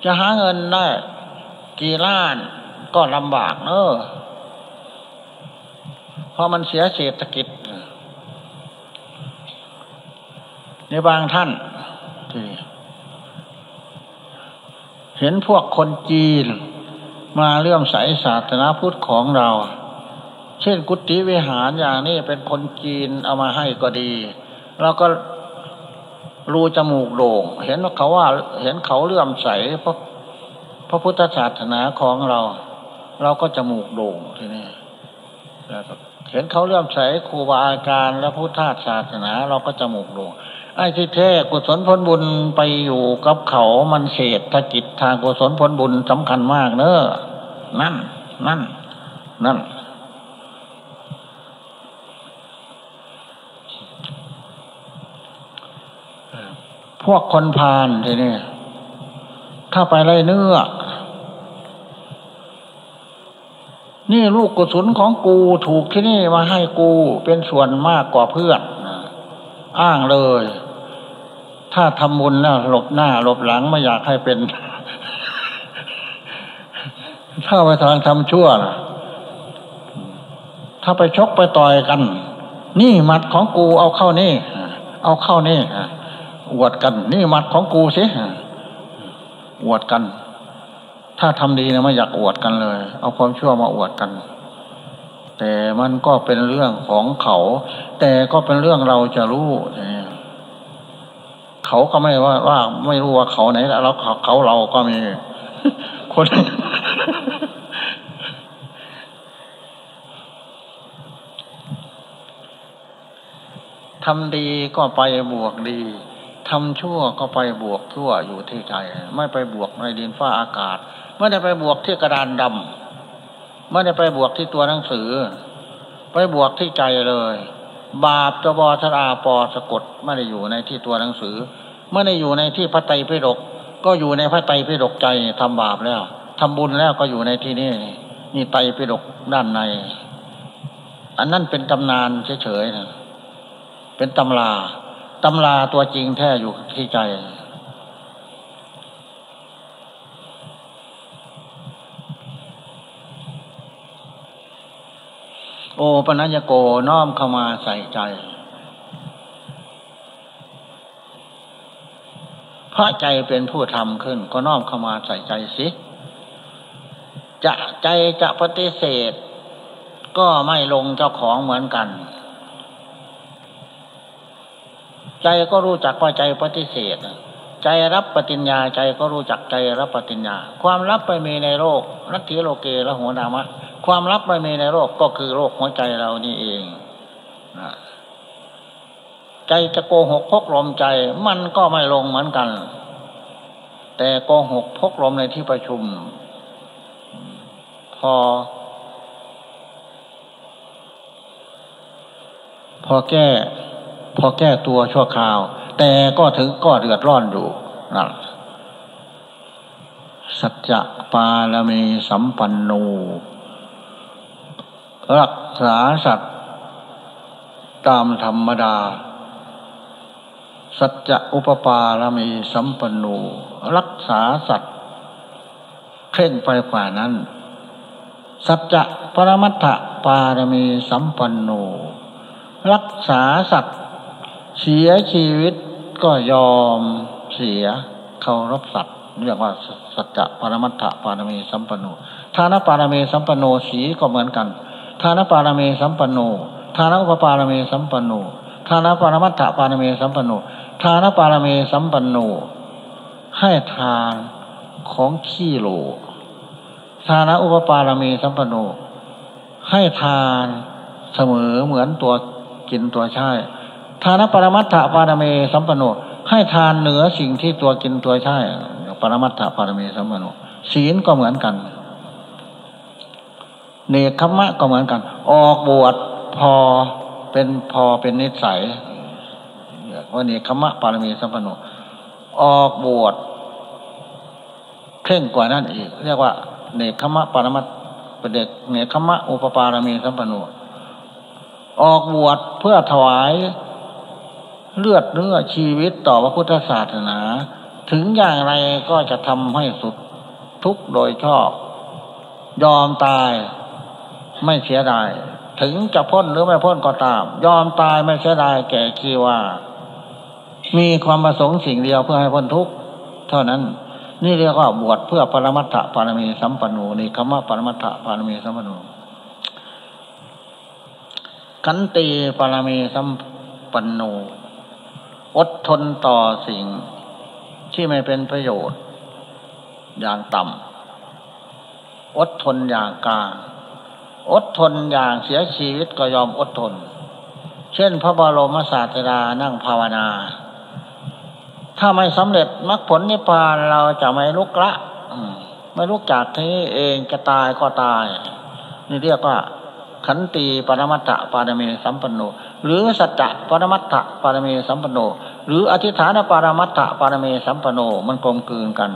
จะหาเงินได้กี่ล้านก็ลำบากเนอะ พราะมันเสียเศรษฐกิจ ในบางท่านที่เห็นพวกคนจีนมาเลื่อมใสศาสนาพุทธของเรา เช่นกุฏิวิหารอย่างนี้เป็นคนจีนเอามาให้ก็ดีเราก็รูจมูกโด่ง เห็นว่าเขาว่า เห็นเขาเลื่อมใสเพราะพระพุทธศาสนาของเรา เราก็จมูกโด่งทีนี้ เห็นเขาเลื่อมใสครูบาอาจารย์และพุทธศาสนา เราก็จมูกโด่งไอ้ที่แท้กุศลผลบุญไปอยู่กับเขามันเศษฐกิจทางกุศลผลบุญสำคัญมากเนอะนั่น นั่น นั่น พวกคนพาลทีนี้ถ้าไปไรเนื้อ นี่ลูกกุศลของกูถูกที่นี่มาให้กูเป็นส่วนมากกว่าเพื่อนอ้างเลย ถ้าทำบุญแล้วหลบหน้าหลบหลังไม่อยากให้เป็น ถ้าไปทางทำชั่วนะถ้าไปชกไปต่อยกัน นี่มัดของกูเอาเข้านี่ เอาเข้านี่อวดกัน นี่มัดของกูสิอวดกัน ถ้าทำดีนะไม่อยากอวดกันเลย เอาความชั่วมาอวดกัน แต่มันก็เป็นเรื่องของเขา แต่ก็เป็นเรื่องเราจะรู้เขาก็ไม่ว่าว่าไม่รู้ว่าเขาไหนแล้วเขาเขาเราก็มี คนทำดีก็ไปบวกดีทำชั่วก็ไปบวกชั่วอยู่ที่ใจ ไม่ไปบวกในดินฟ้าอากาศ ไม่ได้ไปบวกที่กระดานดไม่ได้ไปบวกที่ตัวหนังสือ ไปบวกที่ใจเลย บาปตบชราปอสะกดไม่ได้อยู่ในที่ตัวหนังสือ ไม่ได้อยู่ในที่พระไตรปิฎกก็อยู่ในพระไตรปิฎกใจทำบาปแล้วทำบุญแล้วก็อยู่ในที่นี้นี่ไตรปิฎกด้านใน อันนั้นเป็นตำนานเฉยๆนะเป็นตำราตำราตัวจริงแท้อยู่ที่ใจ โอปัญญโกน้อมเข้ามาใส่ใจพระใจเป็นผู้ทำขึ้น ก็น้อมเข้ามาใส่ใจสิ จะใจจะปฏิเสธ ก็ไม่ลงเจ้าของเหมือนกัน ใจก็รู้จักว่าใจปฏิเสธ ใจรับปฏิญญาใจก็รู้จักใจรับปฏิญญา ความรับไปมีในโลกนัตถิโลเกและหัวนามะ ความลับไม่มีในโลกก็คือโรคหัวใจเรานี่เองใจจะโกหกพกลมใจ มันก็ไม่ลงเหมือนกัน แต่โกหกพกลมในที่ประชุม พอ พอแก้ พอแก้ตัวชั่วคราว แต่ก็ถึงก็เดือดร้อนอยู่นั่นสัจจะปาลมีสัมปันโน รักษาสัตว์ ตามธรรมดา สัจจะอุปปารมีสัมปันโนรักษาสัตว์เคร่งไปกว่านั้น สัจจะปรมัตถปารมีสัมปันโนรักษาสัตว์เสียชีวิตก็ยอมเสียเคารพสัตว์เรียกว่าสัจจะปรมัตถปารมีสัมปันโนทานปารมีสัมปันโนสีก็เหมือนกัน ทานปารมีสัมปันโนทานอุปปารมีสัมปันโนทานปารมัตถปารมีสัมปันโนทานปารมีสัมปันโน ให้ทานของขี้โลทานอุปปารมีสัมปันโน ให้ทานเสมอเหมือนตัวกินตัวใช่ทานปรมัตถปารมีสัมปันโน ให้ทานเหนือสิ่งที่ตัวกินตัวใช่ปรมัตถปารมีสัมปันโนศีลก็เหมือนกัน เนคขมะก็เหมือนกัน ออกบวชพอเป็นพอเป็นนิสัยว่าเนคขมะปารมีสัมปันโนออกบวชเข่งกว่านั้นอีก เรียกว่า เนคขมะปารมัตเป็นเด็กเนคขมะอุปปารมีสัมปันโนออกบวชเพื่อถวายเลือดเนื้อชีวิตต่อพระพุทธศาสนา ถึงอย่างไรก็จะทำให้สุดทุกโดยชอบ ยอมตาย ไม่เสียดาย ถึงจะพ้นหรือไม่พ้นก็ตาม ยอมตายไม่เสียดายแก่คีว่า มีความประสงค์สิ่งเดียวเพื่อให้พ้นทุกข์เท่านั้น นี่เรียกว่าบวชเพื่อปรมัตถปารมีสัมปันโนนี่คำว่าปรมัตถปารมีสัมปันโนกันตีปารมีสัมปันโนอดทนต่อสิ่งที่ไม่เป็นประโยชน์ อย่างต่ำอดทนอย่างกลาง อดทนอย่างเสียชีวิตก็ยอมอดทน เช่น พระบรมศาสดานั่งภาวนา ถ้าไม่สำเร็จมรรคผลนิพพานเราจะไม่ลุกละไม่ลุกจากที่เองจะตายก็ตาย นี่เรียกว่า ขันตีปรมัตถปารมีสัมปันโนหรือสัจจะปรมัตถปารมีสัมปันโนหรืออธิฐานปรมัตถปารมีสัมปันโนมันกลมกลืนกัน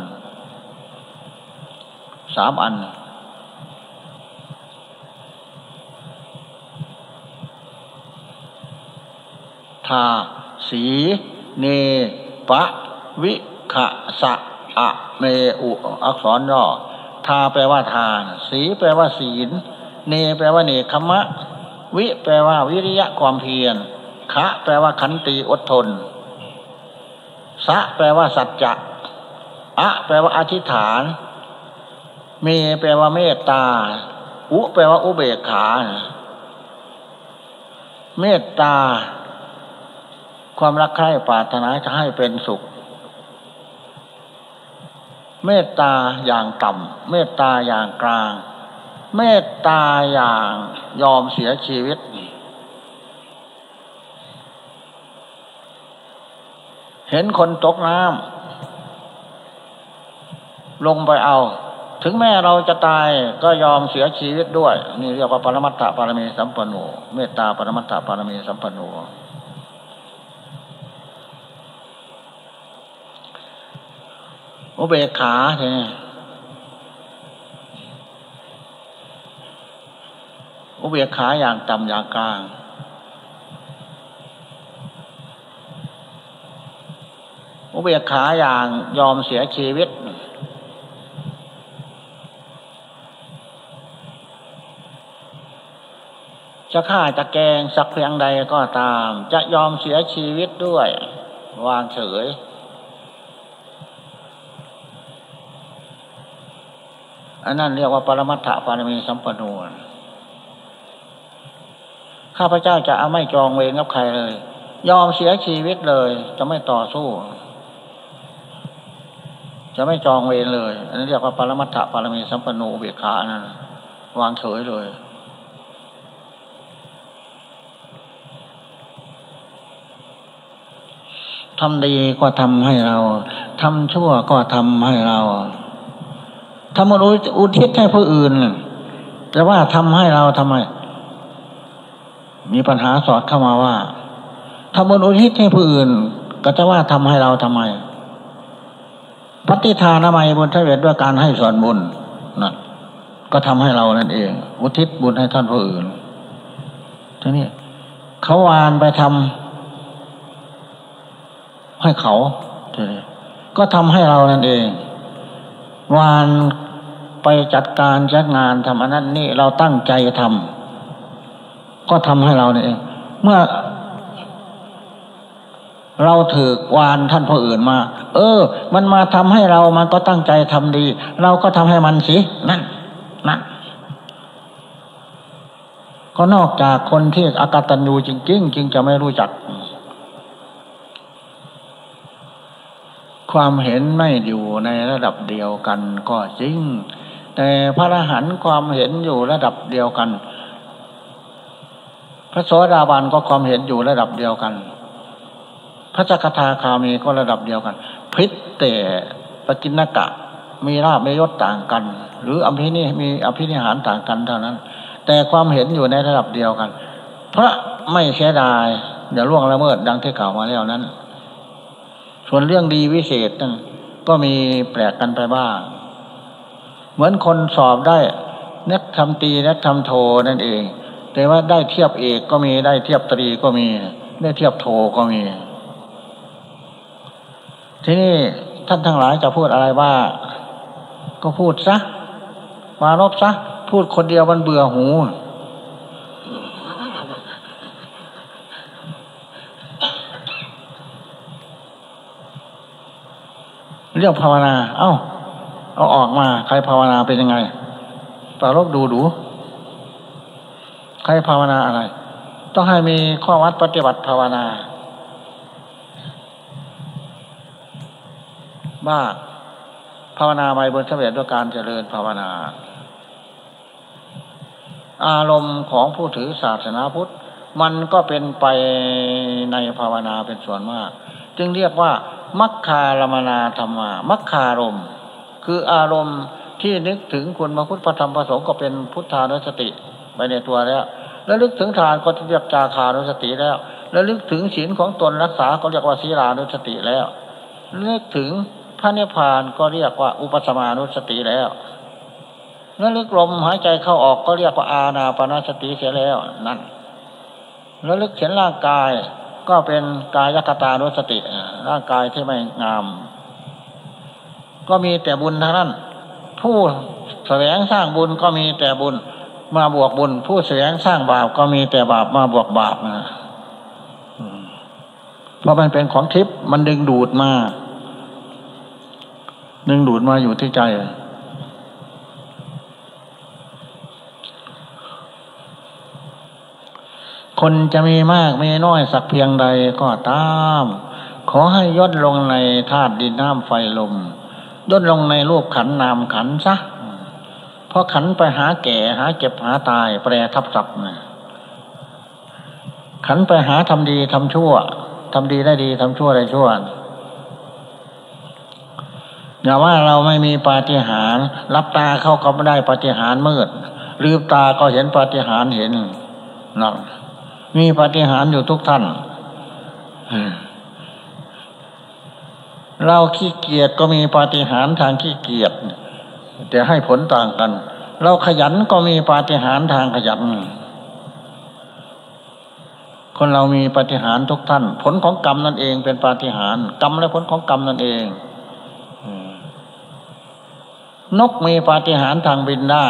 สามอัน ทาสีเนปะ วิขะสะอะเมอุอักษรย่อทาแปลว่าทาน สีแปลว่าศีล เนแปลว่าเนคมะ วิแปลว่าวิริยะความเพียรขะแปลว่าขันติอดทน สะแปลว่าสัจจะอะ แปลว่าอธิษฐาน เมแปลว่าเมตตา อุ แปลว่าอุเบกขา เมตตา ความรักใคร่ปรารถนาจะให้เป็นสุข เมตตาอย่างต่ำเมตตาอย่างกลาง เมตตาอย่างยอมเสียชีวิต เห็นคนตกน้ำลงไปเอา ถึงแม้เราจะตายก็ยอมเสียชีวิตด้วย นี่เรียกว่าปรมัตถปารมีสัมปันโนเมตตาปรมัตถปารมีสัมปันโน อุเบกขาทีนี้อุเบกขาอย่างต่ำอย่างกลาง อุเบกขาอย่างยอมเสียชีวิต จะฆ่าจะแกงสักเพียงใดก็ตาม จะยอมเสียชีวิตด้วย วางเฉย อันนั้นเรียกว่าปรมัตถปารมีสัมปนุนข้าพเจ้าจะเอาไม่จองเวรกับใครเลย ยอมเสียชีวิตเลย จะไม่ต่อสู้ จะไม่จองเวรเลย อันนี้เรียกว่าปรมัตถปารมีสัมปนุเบียขานั่นวางเฉยเลยทำดีก็ทำให้เรา ทำชั่วก็ทำให้เรา ทำมนุษย์อุทิศให้ผู้อื่น แต่ว่าทำให้เราทำไม มีปัญหาสอดเข้ามาว่าทำมนุษย์อุทิศให้ผู้อื่น ก็จะว่าทำให้เราทำไมปฏิทานไมบุญทเวทด้วยการให้ส่วนบุญนะก็ทำให้เรานั่นเอง อุทิศบุญให้ท่านผู้อื่นทีนี้เขาวานไปทำให้เขา ก็ทำให้เรานั่นเอง วานไปจัดการจัดงานทำอันนั้นนี่เราตั้งใจทำก็ทำให้เราเนี่ยเมื่อ เราถือวานท่านผู้อื่นมา เออ มันมาทำให้เรามันก็ตั้งใจทำดี เราก็ทำให้มันสินั่นนั่นก็นอกจากคนที่อากตันยูจริงๆจึงจะไม่รู้จัก ความเห็นไม่อยู่ในระดับเดียวกันก็จริง แต่พระอรหันต์ความเห็นอยู่ระดับเดียวกัน พระโสดาบันก็ความเห็นอยู่ระดับเดียวกัน พระจักทาคามีก็ระดับเดียวกัน พิษแต่ปกินกะ มีราบมียศต่างกัน หรืออภินิมีอภินิหารต่างกันเท่านั้น แต่ความเห็นอยู่ในระดับเดียวกัน พระไม่เสียดายอย่าล่วงละเมิดดังที่กล่าวมาแล้วนั้น ส่วนเรื่องดีวิเศษนั่นก็มีแปลกกันไปบ้าง เหมือนคนสอบได้นักทำตีนักทำโทนั่นเอง แต่ว่าได้เทียบเอกก็มีได้เทียบตรีก็มี ได้เทียบโทก็มี ทีนี้ท่านทั้งหลายจะพูดอะไรว่า ก็พูดซะมารบซะพูดคนเดียวมันเบื่อหู เรื่องภาวนา เอา้า เอาออกมา ใครภาวนาเป็นยังไงปารบดูดู ใครภาวนาอะไร ต้องให้มีข้อวัดปฏิบัติภาวนาบ้าภาวนาไม่บนเสวีด้วยการเจริญภาวนา อารมณ์ของผู้ถือศาสนาพุทธ มันก็เป็นไปในภาวนาเป็นส่วนมาก จึงเรียกว่า มัคคารมนาธรรมา มัคคารม คืออารมณ์ที่นึกถึงคุณพระพุทธธรรมประสงค์ก็เป็นพุทธานุสติไปในตัวแล้ว แล้วลึกถึงทานก็เรียกจาคานุสติแล้ว แล้วลึกถึงศีลของตนรักษาก็เรียกว่าศีลานุสติแล้วลึกถึงพระนิพพานก็เรียกว่าอุปสมานุสติแล้วแล้วลึกลมหายใจเข้าออกก็เรียกว่าอาณาปณสติเสียแล้วนั่นแล้วลึกเห็นร่างกาย ก็เป็นกายคตานุสติร่างกายที่ไม่งาม ก็มีแต่บุญเท่านั้น ผู้แสวงสร้างบุญก็มีแต่บุญมาบวกบุญ ผู้แสวงสร้างบาปก็มีแต่บาปมาบวกบาปนะเพราะมันเป็นของทิพย์มันดึงดูดมาดึงดูดมาอยู่ที่ใจ คนจะมีมากมีน้อยสักเพียงใดก็ตาม ขอให้ย่นลงในธาตุดินน้ำไฟลมย่นลงในรูปขันนามขันซะเพราะขันไปหาแก่หาเจ็บหาตาย แปรทับศัพท์นะขันไปหาทำดีทำชั่วทำดีได้ดีทำชั่วได้ชั่วอย่าว่าเราไม่มีปาฏิหาริย์รับตาเข้าก็ไม่ได้ปาฏิหาริย์มืดลืมตาก็เห็นปาฏิหาริย์เห็นนั่น มีปฏิหารอยู่ทุกท่าน เราขี้เกียจก็มีปาฏิหาริย์ทางขี้เกียจแต่ให้ผลต่างกัน เราขยันก็มีปาฏิหาริย์ทางขยัน คนเรามีปาฏิหาริย์ทุกท่าน ผลของกรรมนั่นเองเป็นปาฏิหาริย์กรรมและผลของกรรมนั่นเองนกมีปาฏิหาริย์ทางบินได้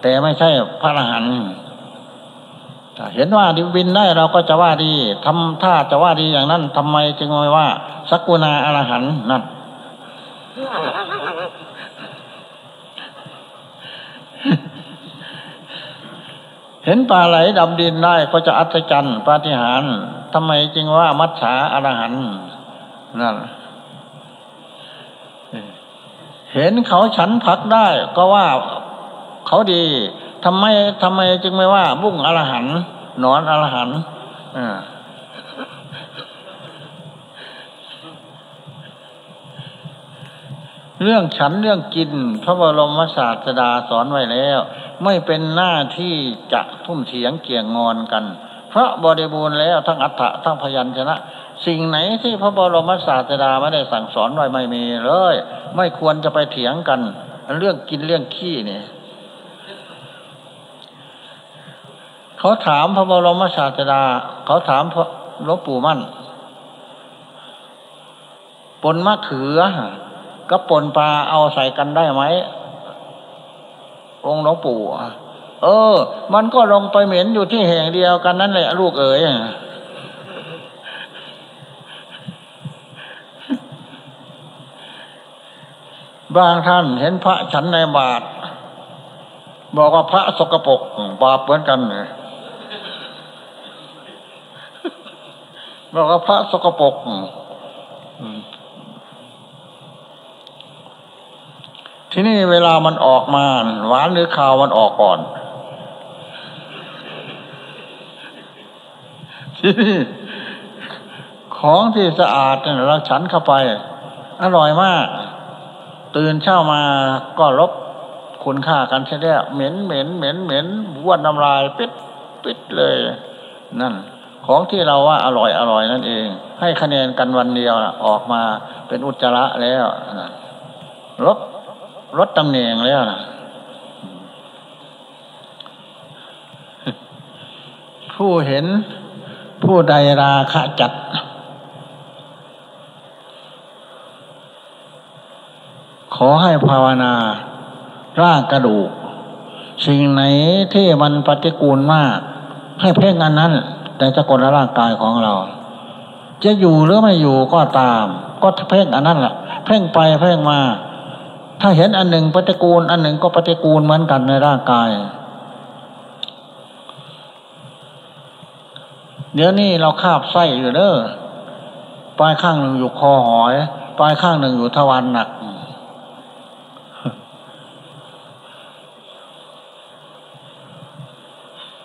แต่ไม่ใช่พระอรหันต์ เห็นว่าบิวินได้เราก็จะว่าดีทำถ้าจะว่าดีอย่างนั้นทำไมจึงไม่ว่าสักุณาอรหันนั่นเห็นปลาไหลดำดินได้ก็จะอัศจรรย์ปาฏิหาริย์ทำไมจึงว่ามัจฉาอรหันนั่นเห็นเขาฉันผักได้ก็ว่าเขาดี ทำไมทำไมจึงไม่ว่า บุ้งอรหันนอนอรหันเรื่องฉันเรื่องกิน พระบรมศาสดาสอนไว้แล้ว ไม่เป็นหน้าที่จะทุ่มเถียงเกี่ยงงอนกัน เพราะบริบูรณ์แล้วทั้งอัฏฐะทั้งพยัญชนะ สิ่งไหนที่พระบรมศาสดาไม่ได้สั่งสอนไว้ไม่มีเลย ไม่ควรจะไปเถียงกัน เรื่องกินเรื่องขี้นี่ เขาถามพระบรมศาสดา เขาถามพระหลวงปู่มั่น ปนมะเขือกับปนปลาเอาใส่กันได้ไหมองค์หลวงปู่เออ มันก็ลงไปเหม็นอยู่ที่แห่งเดียวกันนั่นแหละลูกเอ๋ยบางท่านเห็นพระฉันในบาท บอกว่าพระสกปรกบาปเหมือนกันเลย บอกว่าพระสกปรกที่นี่เวลามันออกมาหวานหรือขาวมันออกก่อนที่นี่ของที่สะอาดเราฉันเข้าไป อร่อยมาก ตื่นเช้ามาก็ลบคุณค่ากันใช่ไหมเหม็นเหม็นเหม็นเหม็นบ้วนน้ำลายปิดปิดเลย นั่น ของที่เราว่าอร่อยอร่อยนั่นเอง ให้คะแนนกันวันเดียวออกมาเป็นอุจจาระแล้วลดลดตำแหน่งแล้วนะผู้เห็นผู้ใดราคะจัด ขอให้ภาวนา ร่างกระดูก สิ่งไหนที่มันปฏิกูลมาก ให้เพ่งอันนั้น แต่สกลร่างกายของเรา จะอยู่หรือไม่อยู่ก็ตาม ก็เพ่งอันนั้นแหละเพ่งไปเพ่งมา ถ้าเห็นอันหนึ่งปฏิกูล อันหนึ่งก็ปฏิกูลเหมือนกันในร่างกาย เดี๋ยวนี้เราคาบไส้อยู่เด้อปลายข้างหนึ่งอยู่คอหอย ปลายข้างหนึ่งอยู่ทวารหนัก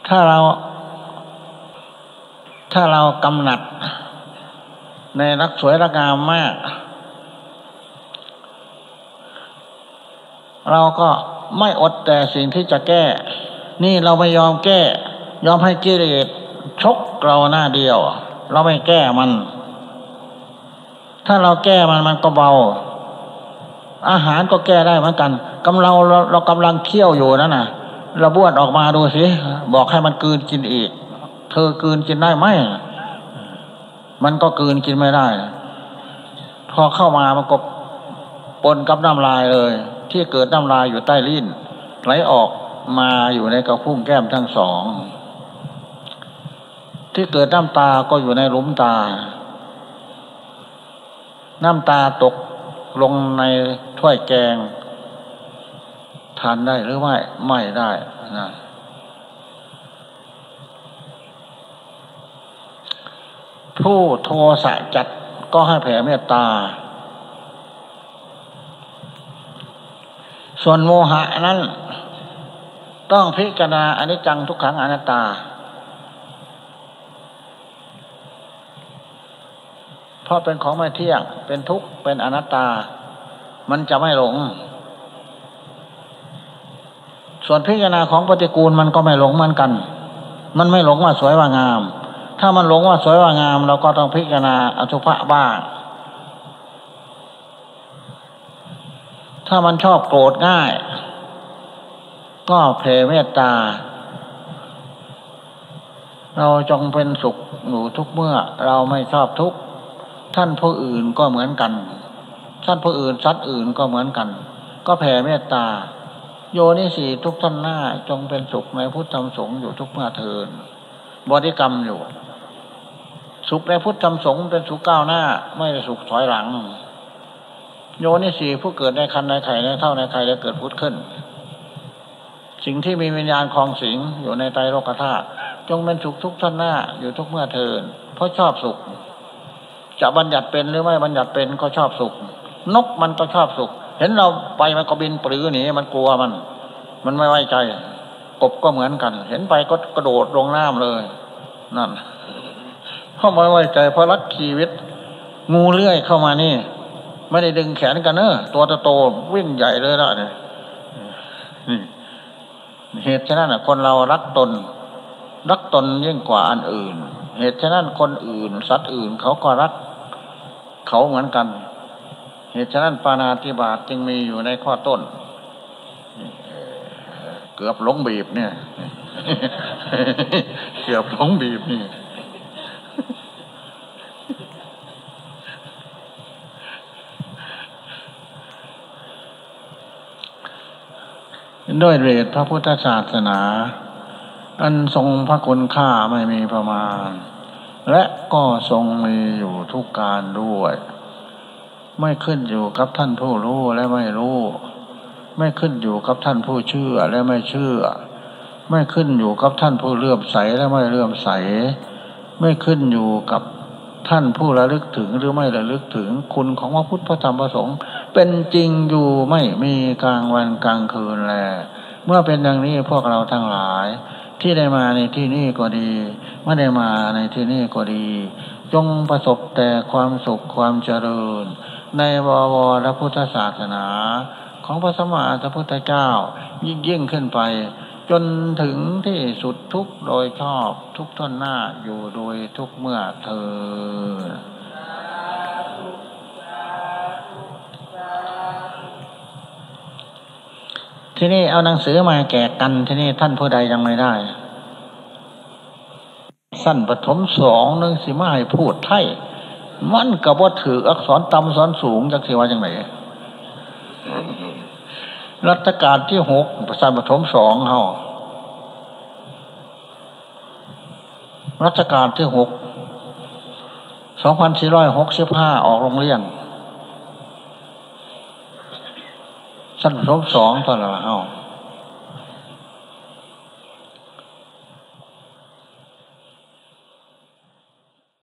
ถ้าเรา ถ้าเรากำหนัด ในรักสวยรักงามมาก เราก็ไม่อดแต่สิ่งที่จะแก้ นี่เราไม่ยอมแก้ ยอมให้กิเลสชกเราหน้าเดียว เราไม่แก้มัน ถ้าเราแก้มันมันก็เบา อาหารก็แก้ได้เหมือนกันกำเราเรากำลังเคี่ยวอยู่นั่นน่ะ เราบ้วนออกมาดูสิ บอกให้มันกืนกินอีก เธอกืนกินได้ไหมมันก็กืนกินไม่ได้ พอเข้ามามันก็ปนกับน้ำลายเลย ที่เกิดน้ำลายอยู่ใต้ลิ้นไหลออกมาอยู่ในกระพุ้งแก้มทั้งสอง ที่เกิดน้ำตาก็อยู่ในลุมตา น้ำตาตกลงในถ้วยแกง ทานได้หรือไม่ไม่ได้นะ ผู้โทสะจัดก็ให้แผ่เมตตา ส่วนโมหะนั้น ต้องพิจารณาอนิจจังทุกขังอนัตตา เพราะเป็นของไม่เที่ยง เป็นทุกข์ เป็นอนัตตา มันจะไม่หลง ส่วนพิจารณาของปฏิกูลมันก็ไม่หลงเหมือนกัน มันไม่หลงว่าสวยว่างาม ถ้ามันหลงว่าสวยว่างาม เราก็ต้องพิจารณาอสุภะบ้าง ถ้ามันชอบโกรธง่าย ก็เพลเมตตา เราจงเป็นสุขอยู่ทุกเมื่อ เราไม่ชอบทุกข์ท่านผู้อื่นก็เหมือนกันท่านผู้อื่นสัตว์อื่นก็เหมือนกัน ก็แผ่เมตตา โยนิสีทุกท่านหน้าจงเป็นสุขในพุทธธรรมสงฆ์อยู่ทุกเมื่อเทินบริกรรมอยู่ สุขในพุทธธรรมสงฆ์เป็นสุขก้าวหน้า ไม่ได้สุขถอยหลัง โยนิสีผู้เกิดในคันในไข่ในเท่าในไข่ได้เกิดพุทธขึ้น สิ่งที่มีวิญญาณคลองสิงอยู่ในไตรโลกธาตุจงเป็นสุขทุกท่านหน้าอยู่ทุกเมื่อเทินเพราะชอบสุข จะบัญญัติเป็นหรือไม่บัญญัติเป็นก็ชอบสุข นกมันก็ชอบสุข เห็นเราไปมันก็บินปรือหนีมันกลัวมัน มันไม่ไว้ใจ กบก็เหมือนกัน เห็นไปก็กระโดดลงน้ำเลย นั่น เพราะม่ไว้ใจเพราะรักชีวิต งูเลื่อยเข้ามานี่ ไม่ได้ดึงแขนกันเนอะตัวโตๆวิ่งใหญ่เลยละเนี่ยเหตุฉะนั้นคนเรารักตน รักตนยิ่งกว่าอันอื่น เหตุฉะนั้นคนอื่น สัตว์อื่นเขาก็รัก เขาเหมือนกัน เหตุฉะนั้นปานาติบาตจึงมีอยู่ในข้อต้น เกือบหลงบีบเนี่ย เกือบหลงบีบนี่ ด้วยเรทพระพุทธศาสนา อันทรงพระคุณค่าไม่มีประมาณ และก็ทรงมีอยู่ทุกการด้วย ไม่ขึ้นอยู่กับท่านผู้รู้และไม่รู้ ไม่ขึ้นอยู่กับท่านผู้เชื่อและไม่เชื่อ ไม่ขึ้นอยู่กับท่านผู้เลื่อมใสและไม่เลื่อมใส ไม่ขึ้นอยู่กับท่านผู้ระลึกถึงหรือไม่ระลึกถึงคุณของพระพุทธพระธรรมพระสงฆ์ เป็นจริงอยู่ไม่มีกลางวันกลางคืนแล เมื่อเป็นดังนี้พวกเราทั้งหลาย ที่ได้มาในที่นี้ก็ดี ไม่ได้มาในที่นี้ก็ดี จงประสบแต่ความสุขความเจริญ ในบวรพุทธศาสนา ของพระสมมาสัมพุทธเจ้า ยิ่งยิ่งขึ้นไป จนถึงที่สุดทุกโดยชอบทุกท่อนหน้าอยู่โดยทุกเมื่อเธอ ที่นี่เอาหนังสือมาแกะกันที่นี่ท่านผู้ใดยังไม่ได้ สั้นปฐมสองหนึ่งสิมาให้พูดไทยมันกับว่าถืออักษรต่ำสอนสูงจากสิว่าจังไหนรัชกาลที่หกสั้นปฐมสองเฮารัชกาลที่หกสองพันสี่ร้อยหกสิบห้าออกโรงเรียน สั้นปฐมสองตอนละเฮา